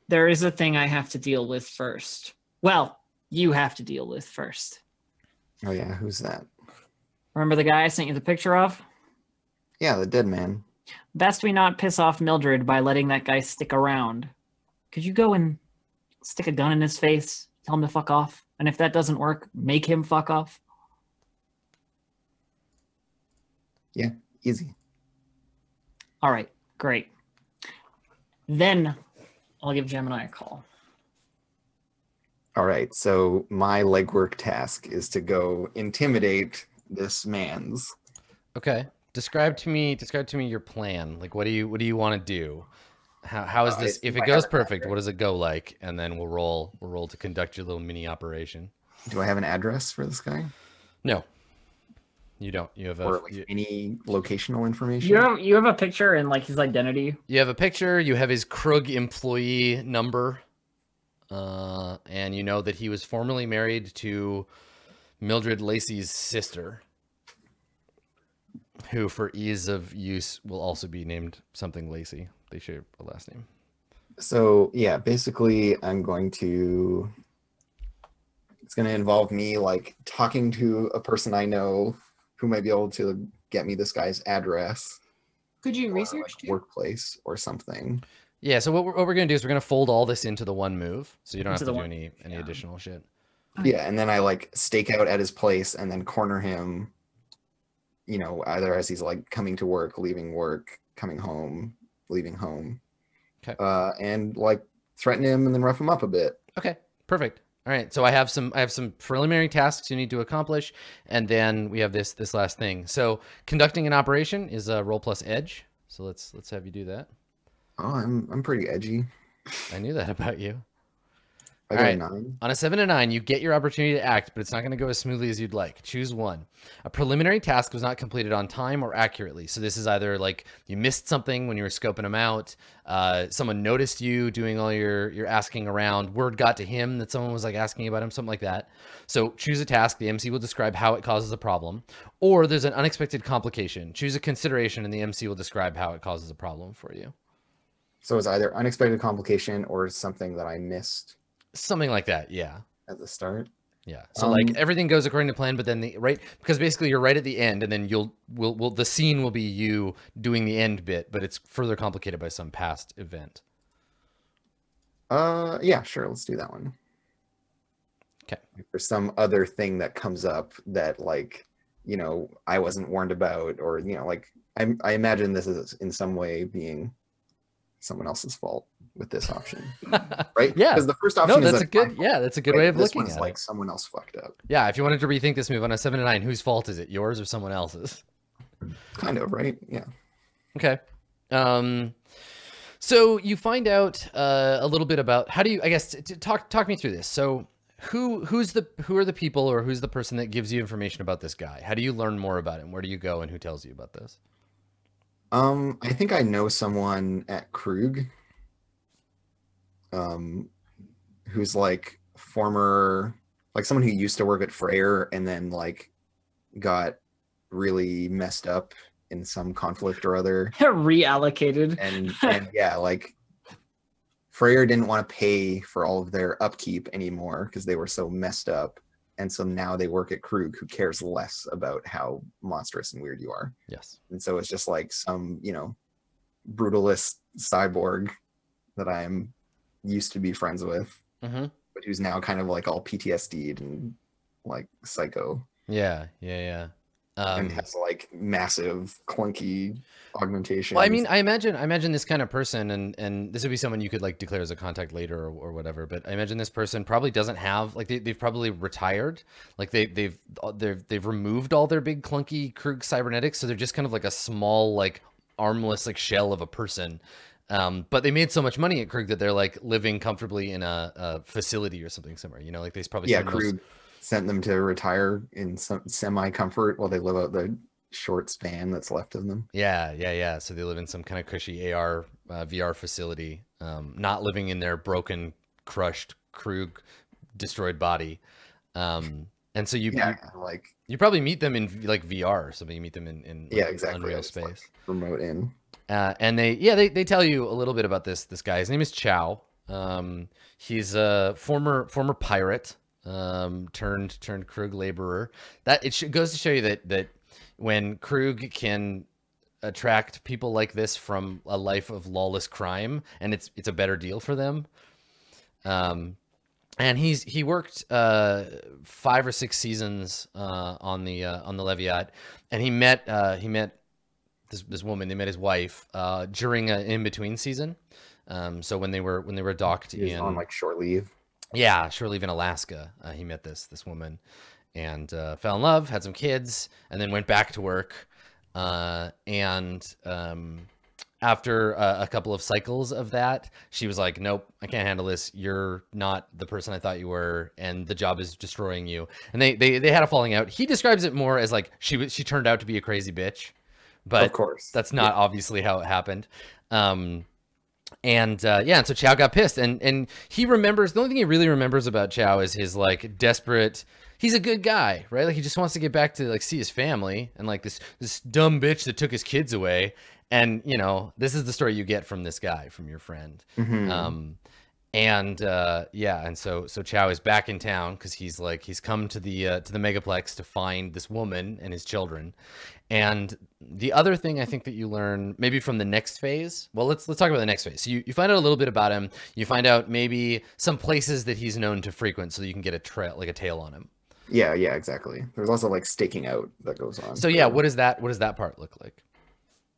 there is a thing I have to deal with first. Well, you have to deal with first. Oh yeah, who's that? Remember the guy I sent you the picture of? Yeah, the dead man. Best we not piss off Mildred by letting that guy stick around. Could you go and stick a gun in his face, tell him to fuck off? And if that doesn't work, make him fuck off? Yeah, easy. All right, great. Then I'll give Gemini a call. All right. So my legwork task is to go intimidate this man's. Okay. Describe to me describe to me your plan. Like what do you what do you want to do? How how is Uh, this I- if it goes perfect, what does it go like? And then we'll roll we'll roll to conduct your little mini operation. Do I have an address for this guy, No. You don't. You have a or like you, any locational information? You have you have a picture and like his identity. you have a picture, you have his Krug employee number. Uh and you know that he was formerly married to Mildred Lacey's sister. Who for ease of use will also be named something Lacey. They share a last name. So yeah, basically, I'm going to. It's going to involve me like talking to a person I know who might be able to get me this guy's address, Could you or, research like, workplace, or something. Yeah, so what we're, what we're gonna do is we're gonna fold all this into the one move, so you don't Into have to do one- any any yeah. additional shit. Yeah, and then I like stake out at his place and then corner him. You know, either as he's like coming to work, leaving work, coming home, leaving home, 'Kay. uh, and like threaten him and then rough him up a bit. Okay, perfect. All right, so I have some I have some preliminary tasks you need to accomplish, and then we have this this last thing. So conducting an operation is a roll plus edge. So let's let's have you do that. Oh, I'm I'm pretty edgy. I knew that *laughs* about you. I All right. nine. On a seven to nine, you get your opportunity to act, but it's not going to go as smoothly as you'd like. Choose one. A preliminary task was not completed on time or accurately. So this is either like you missed something when you were scoping them out. Uh, someone noticed you doing all your your asking around. Word got to him that someone was like asking about him, something like that. So choose a task. The MC will describe how it causes a problem, or there's an unexpected complication. Choose a consideration, and the MC will describe how it causes a problem for you. So it's either unexpected complication or something that I missed Something like that. Yeah. at the start. Yeah. So like Um, everything goes according to plan, but then the right because basically you're right at the end, and then you'll will will the scene will be you doing the end bit, but it's further complicated by some past event. Uh, yeah, sure. Let's do that one. Okay. For some other thing that comes up that, like, you know, I wasn't warned about, or you know, like, I I imagine this is in some way being someone else's fault with this option, *laughs* right? Yeah. Because the first option no, is that's a good yeah, that's a good right? way of this looking at like it. someone else fucked up, Yeah, if you wanted to rethink this move on a seven to nine, whose fault is it? Yours or someone else's? kind of, right? Yeah. Okay. Um, so you find out uh, a little bit about how do you? I guess talk talk me through this. So who who's the who are the people or who's the person that gives you information about this guy? How do you learn more about him? Where do you go and who tells you about this? Um, I think I know someone at Krug. Um, who's like former, like someone who used to work at Freyr and then like got really messed up in some conflict or other, *laughs* Reallocated. and *laughs* and yeah, like Freyr didn't want to pay for all of their upkeep anymore because they were so messed up, and so now they work at Krug, who cares less about how monstrous and weird you are Yes. and so it's just like some you know brutalist cyborg that i'm used to be friends with Mm-hmm. but who's now kind of like all ptsd'd and like psycho Yeah. Yeah. Yeah. Um, and has like massive clunky augmentation Well, I mean, I imagine, I imagine this kind of person, and and this would be someone you could like declare as a contact later or, or whatever. But I imagine this person probably doesn't have like they, they've probably retired, like they they've they've they've removed all their big clunky Krug cybernetics, so they're just kind of like a small like armless like shell of a person. Um, but they made so much money at Krug that they're like living comfortably in a, a facility or something somewhere. You know, like they probably yeah Krug sent them to retire in some semi comfort while they live out the short span that's left of them Yeah, yeah, yeah. So they live in some kind of cushy AR uh, VR facility, um, not living in their broken, crushed, Krug, destroyed body. Um, and so you, yeah you like you probably meet them in like VR or something. You meet them in in yeah exactly Unreal it's, like, Space. remote in Uh, and they, yeah, they, they tell you a little bit about this this guy. His name is Chow. Um, he's a former former pirate, um, turned turned Krug laborer. That it goes to show you that that when Krug can attract people like this from a life of lawless crime, and it's it's a better deal for them. Um, and he's he worked uh, five or six seasons uh, on the uh, on the Leviat, and he met uh, he met this this woman. They met his wife uh, during an in between season. Um, so when they were when they were docked he was in on like short leave yeah, shore leave in Alaska. Uh, he met this this woman and uh, fell in love, had some kids, and then went back to work. Uh, and um, after uh, a couple of cycles of that, she was like, "Nope, I can't handle this. You're not the person I thought you were, and the job is destroying you." And they they they had a falling out. He describes it more as like she was she turned out to be a crazy bitch, but of course that's not obviously how it happened. Um, and uh, yeah, and so Chow got pissed, and and he remembers the only thing he really remembers about Chow is his like desperate. He's a good guy, right? Like he just wants to get back to like see his family, and like this this dumb bitch that took his kids away. And you know, this is the story you get from this guy, from your friend. Mhm. Um, and uh, yeah, and so so Chow is back in town because he's like he's come to the uh, to the megaplex to find this woman and his children. And the other thing I think that you learn maybe from the next phase. Well, let's let's talk about the next phase. So you, you find out a little bit about him. You find out maybe some places that he's known to frequent, so you can get a trail like a tail on him. Yeah, yeah, exactly. There's also like staking out that goes on. So yeah, what does that what does that part look like?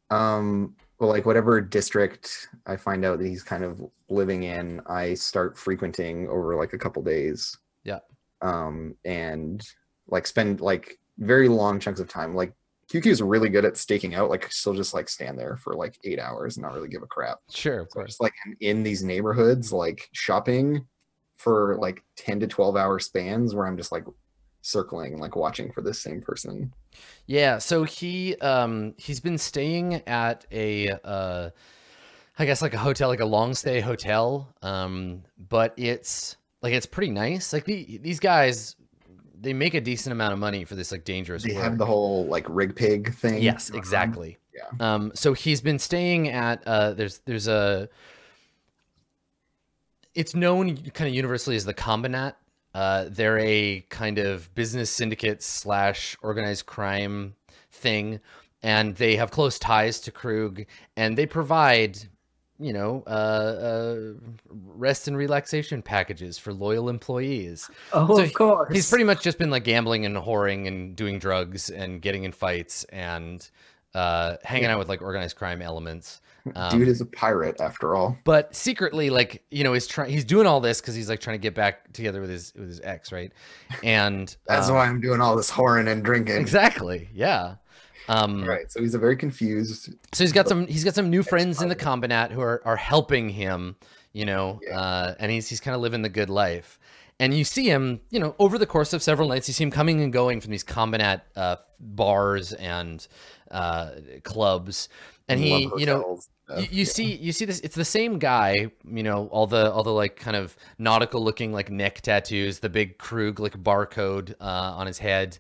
Um, well, like whatever district I find out that he's kind of living in, I start frequenting over like a couple days. Yeah. Um, and like spend like very long chunks of time. Like QQ is really good at staking out. Like still just like stand there for like eight hours and not really give a crap. Sure, of So course. just like in these neighborhoods, like shopping for like 10 to 12 hour spans where I'm just like circling and like watching for this same person. Yeah, so he um he's been staying at a uh I guess like a hotel, like a long stay hotel. Um, but it's like it's pretty nice. Like the, these guys, they make a decent amount of money for this like dangerous. They work. have the whole like rig pig thing. Yes, on. exactly. Yeah. Um, so he's been staying at uh, there's there's a it's known kind of universally as the Combinat. Uh, they're a kind of business syndicate slash organized crime thing, and they have close ties to Krug, and they provide, you know, uh, uh, rest and relaxation packages for loyal employees. Oh, So of course. He's pretty much just been like gambling and whoring and doing drugs and getting in fights and uh, hanging out with like organized crime elements. *laughs* Um, Dude is a pirate after all. but secretly, like you know, he's trying. He's doing all this because he's like trying to get back together with his with his ex, right? And *laughs* That's um, why I'm doing all this whoring and drinking. exactly, yeah. Um, Right. So he's a very confused. So he's got some he's got some new friends in the Combinat who are are helping him, you know, Yeah. uh, and he's he's kind of living the good life. And you see him, you know, over the course of several nights, you see him coming and going from these Combinat uh, bars and uh, clubs, and he, you know, you, you Yeah. see you see this it's the same guy you know all the all the like kind of nautical looking like neck tattoos the big krug like barcode uh, on his head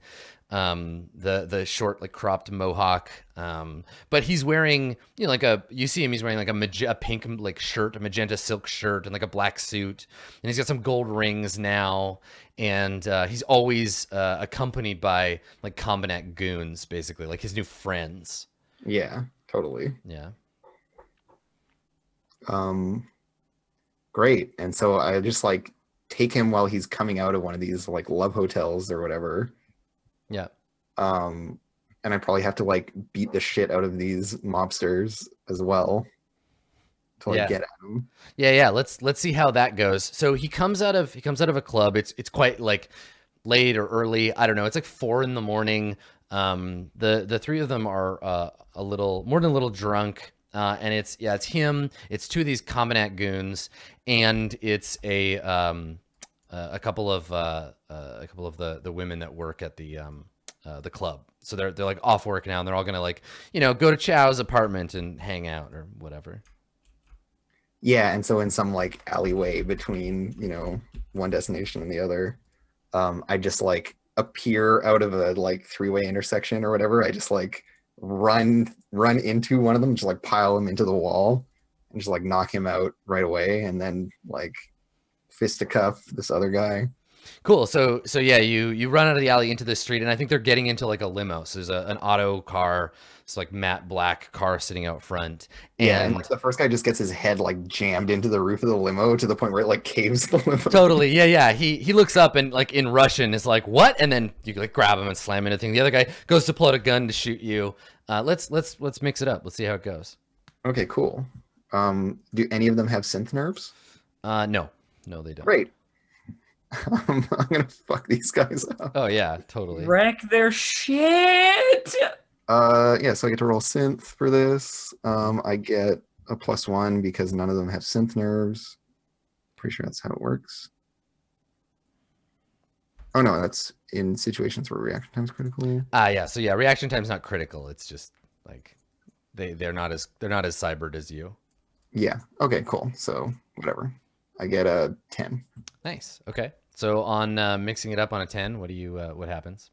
um the the short like cropped mohawk um but he's wearing you know like a you see him he's wearing like a, a pink like shirt a magenta silk shirt and like a black suit and he's got some gold rings now and uh, he's always uh, accompanied by like combinat goons basically like his new friends Yeah. Totally. yeah Um. Great. And so I just like take him while he's coming out of one of these like love hotels or whatever. Yeah Um. And I probably have to like beat the shit out of these mobsters as well to like Yeah. get at them. Yeah, yeah. Let's let's see how that goes. So he comes out of he comes out of a club. It's it's quite like late or early. I don't know. It's like four in the morning. Um, the the three of them are uh, a little more than a little drunk. Uh, and it's yeah, it's him. It's two of these Combinat goons, and it's a um, uh, a couple of uh, uh, a couple of the the women that work at the um, uh, the club. So they're they're like off work now, and they're all gonna like you know go to Chow's apartment and hang out or whatever. Yeah, and so in some like alleyway between, you know, one destination and the other, um, I just like appear out of a like three-way intersection or whatever. I just like run run into one of them, just like pile him into the wall and just like knock him out right away and then like fisticuff this other guy. Cool. So so yeah, you you run out of the alley into the street, and I think they're getting into like a limo. So there's a, an auto car, it's like matte black car sitting out front, Yeah, and and like, the first guy just gets his head like jammed into the roof of the limo to the point where it like caves the limo. totally yeah yeah. He he looks up and like in Russian is like what, and then you like grab him and slam into the thing. The other guy goes to pull out a gun to shoot you. Uh, let's let's let's mix it up. Let's see how it goes. Okay, cool. Um, do any of them have synth nerves? Uh, no no they don't. Great. *laughs* I'm, I'm gonna fuck these guys up. Oh yeah, totally. Wreck their shit. Uh, yeah, so I get to roll synth for this. Um, I get a plus one because none of them have synth nerves. Pretty sure that's how it works. Oh no, that's in situations where reaction time is critical. Ah yeah. So yeah, reaction time's not critical. It's just like they they're not as they're not as cybered as you. Yeah. Okay. Cool. So whatever. I get a ten. Nice. Okay. So on uh, mixing it up on a ten, what do you uh, what happens?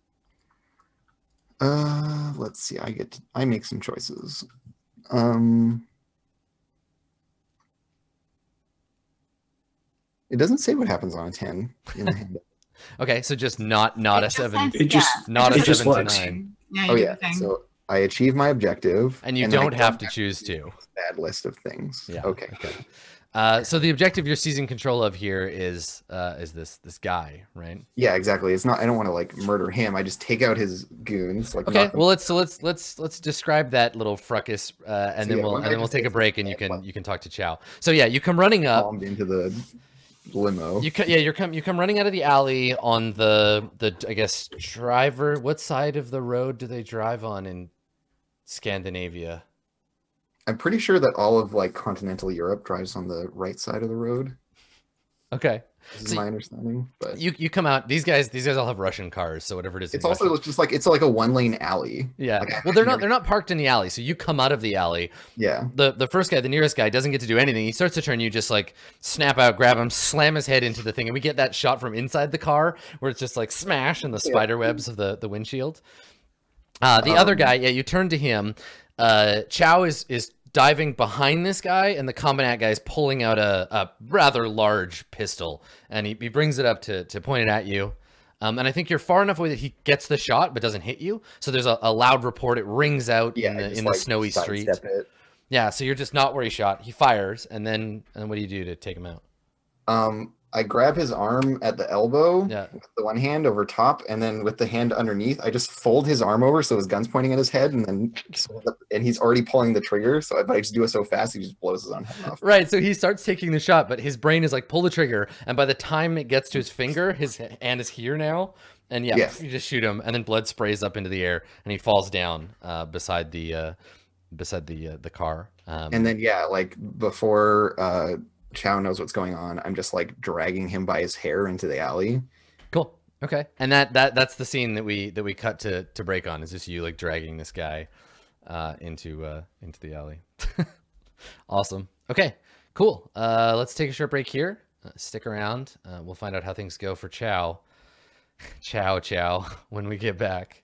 Uh, let's see. I get. To, I make some choices. Um. It doesn't say what happens on a ten in the handout. *laughs* Okay, so just not not It a seven, says- It just- yeah, not a it just seven to works. nine. Yeah, Oh yeah. thing. So I achieve my objective, And you then I don't have to choose to. Bad list of things. Yeah. Okay. Okay. Uh, so the objective you're seizing control of here is uh, is this this guy, right? Yeah, exactly. It's not. I don't want to like murder him. I just take out his goons. Like Okay. Well, let's so let's let's let's describe that little fracas, uh, and So, then yeah, we'll and then we'll take a break, and you can you can talk to Chow. So yeah, you come running up. into the limo. You yeah, you come you come running out of the alley on the the I guess driver. What side of the road do they drive on in Scandinavia? I'm pretty sure that all of like continental Europe drives on the right side of the road. Okay. This is So my understanding. But You you come out. These guys these guys all have Russian cars, so whatever it is. it's also Russia- just like it's like a one lane alley. yeah. like, well, they're not they're not parked in the alley. So you come out of the alley. Yeah. The the first guy, the nearest guy, doesn't get to do anything. He starts to turn. You just like snap out, grab him, slam his head into the thing, and we get that shot from inside the car where it's just like smash and the Yeah. spider webs of the the windshield. Uh, the other Um, guy, yeah, you turn to him. Uh, Chow is is diving behind this guy, and the combat guy is pulling out a, a rather large pistol, and he, he brings it up to to point it at you. Um, and I think you're far enough away that he gets the shot but doesn't hit you. So there's a, a loud report. It rings out Yeah. in the in the like, snowy street. It. Yeah, so you're just not where he shot. He fires, and then and then what do you do to take him out? Um, I grab his arm at the elbow Yeah. with the one hand over top, and then with the hand underneath, I just fold his arm over so his gun's pointing at his head, and then *laughs* and he's already pulling the trigger. So, I- but I just do it so fast, he just blows his own head off. Right, so he starts taking the shot, but his brain is like pull the trigger, and by the time it gets to his finger, his hand is here now, and yeah, Yeah. you just shoot him, and then blood sprays up into the air, and he falls down uh, beside the uh, beside the uh, the car. Um, And then yeah, like before uh Chow knows what's going on, I'm just like dragging him by his hair into the alley. cool, okay, and that that that's the scene that we that we cut to to break on. Is just you like dragging this guy uh, into uh, into the alley. *laughs* awesome. Okay, cool. Uh, let's take a short break here. Uh, stick around. Uh, we'll find out how things go for Chow. *laughs* Chow, chow. *laughs* When we get back.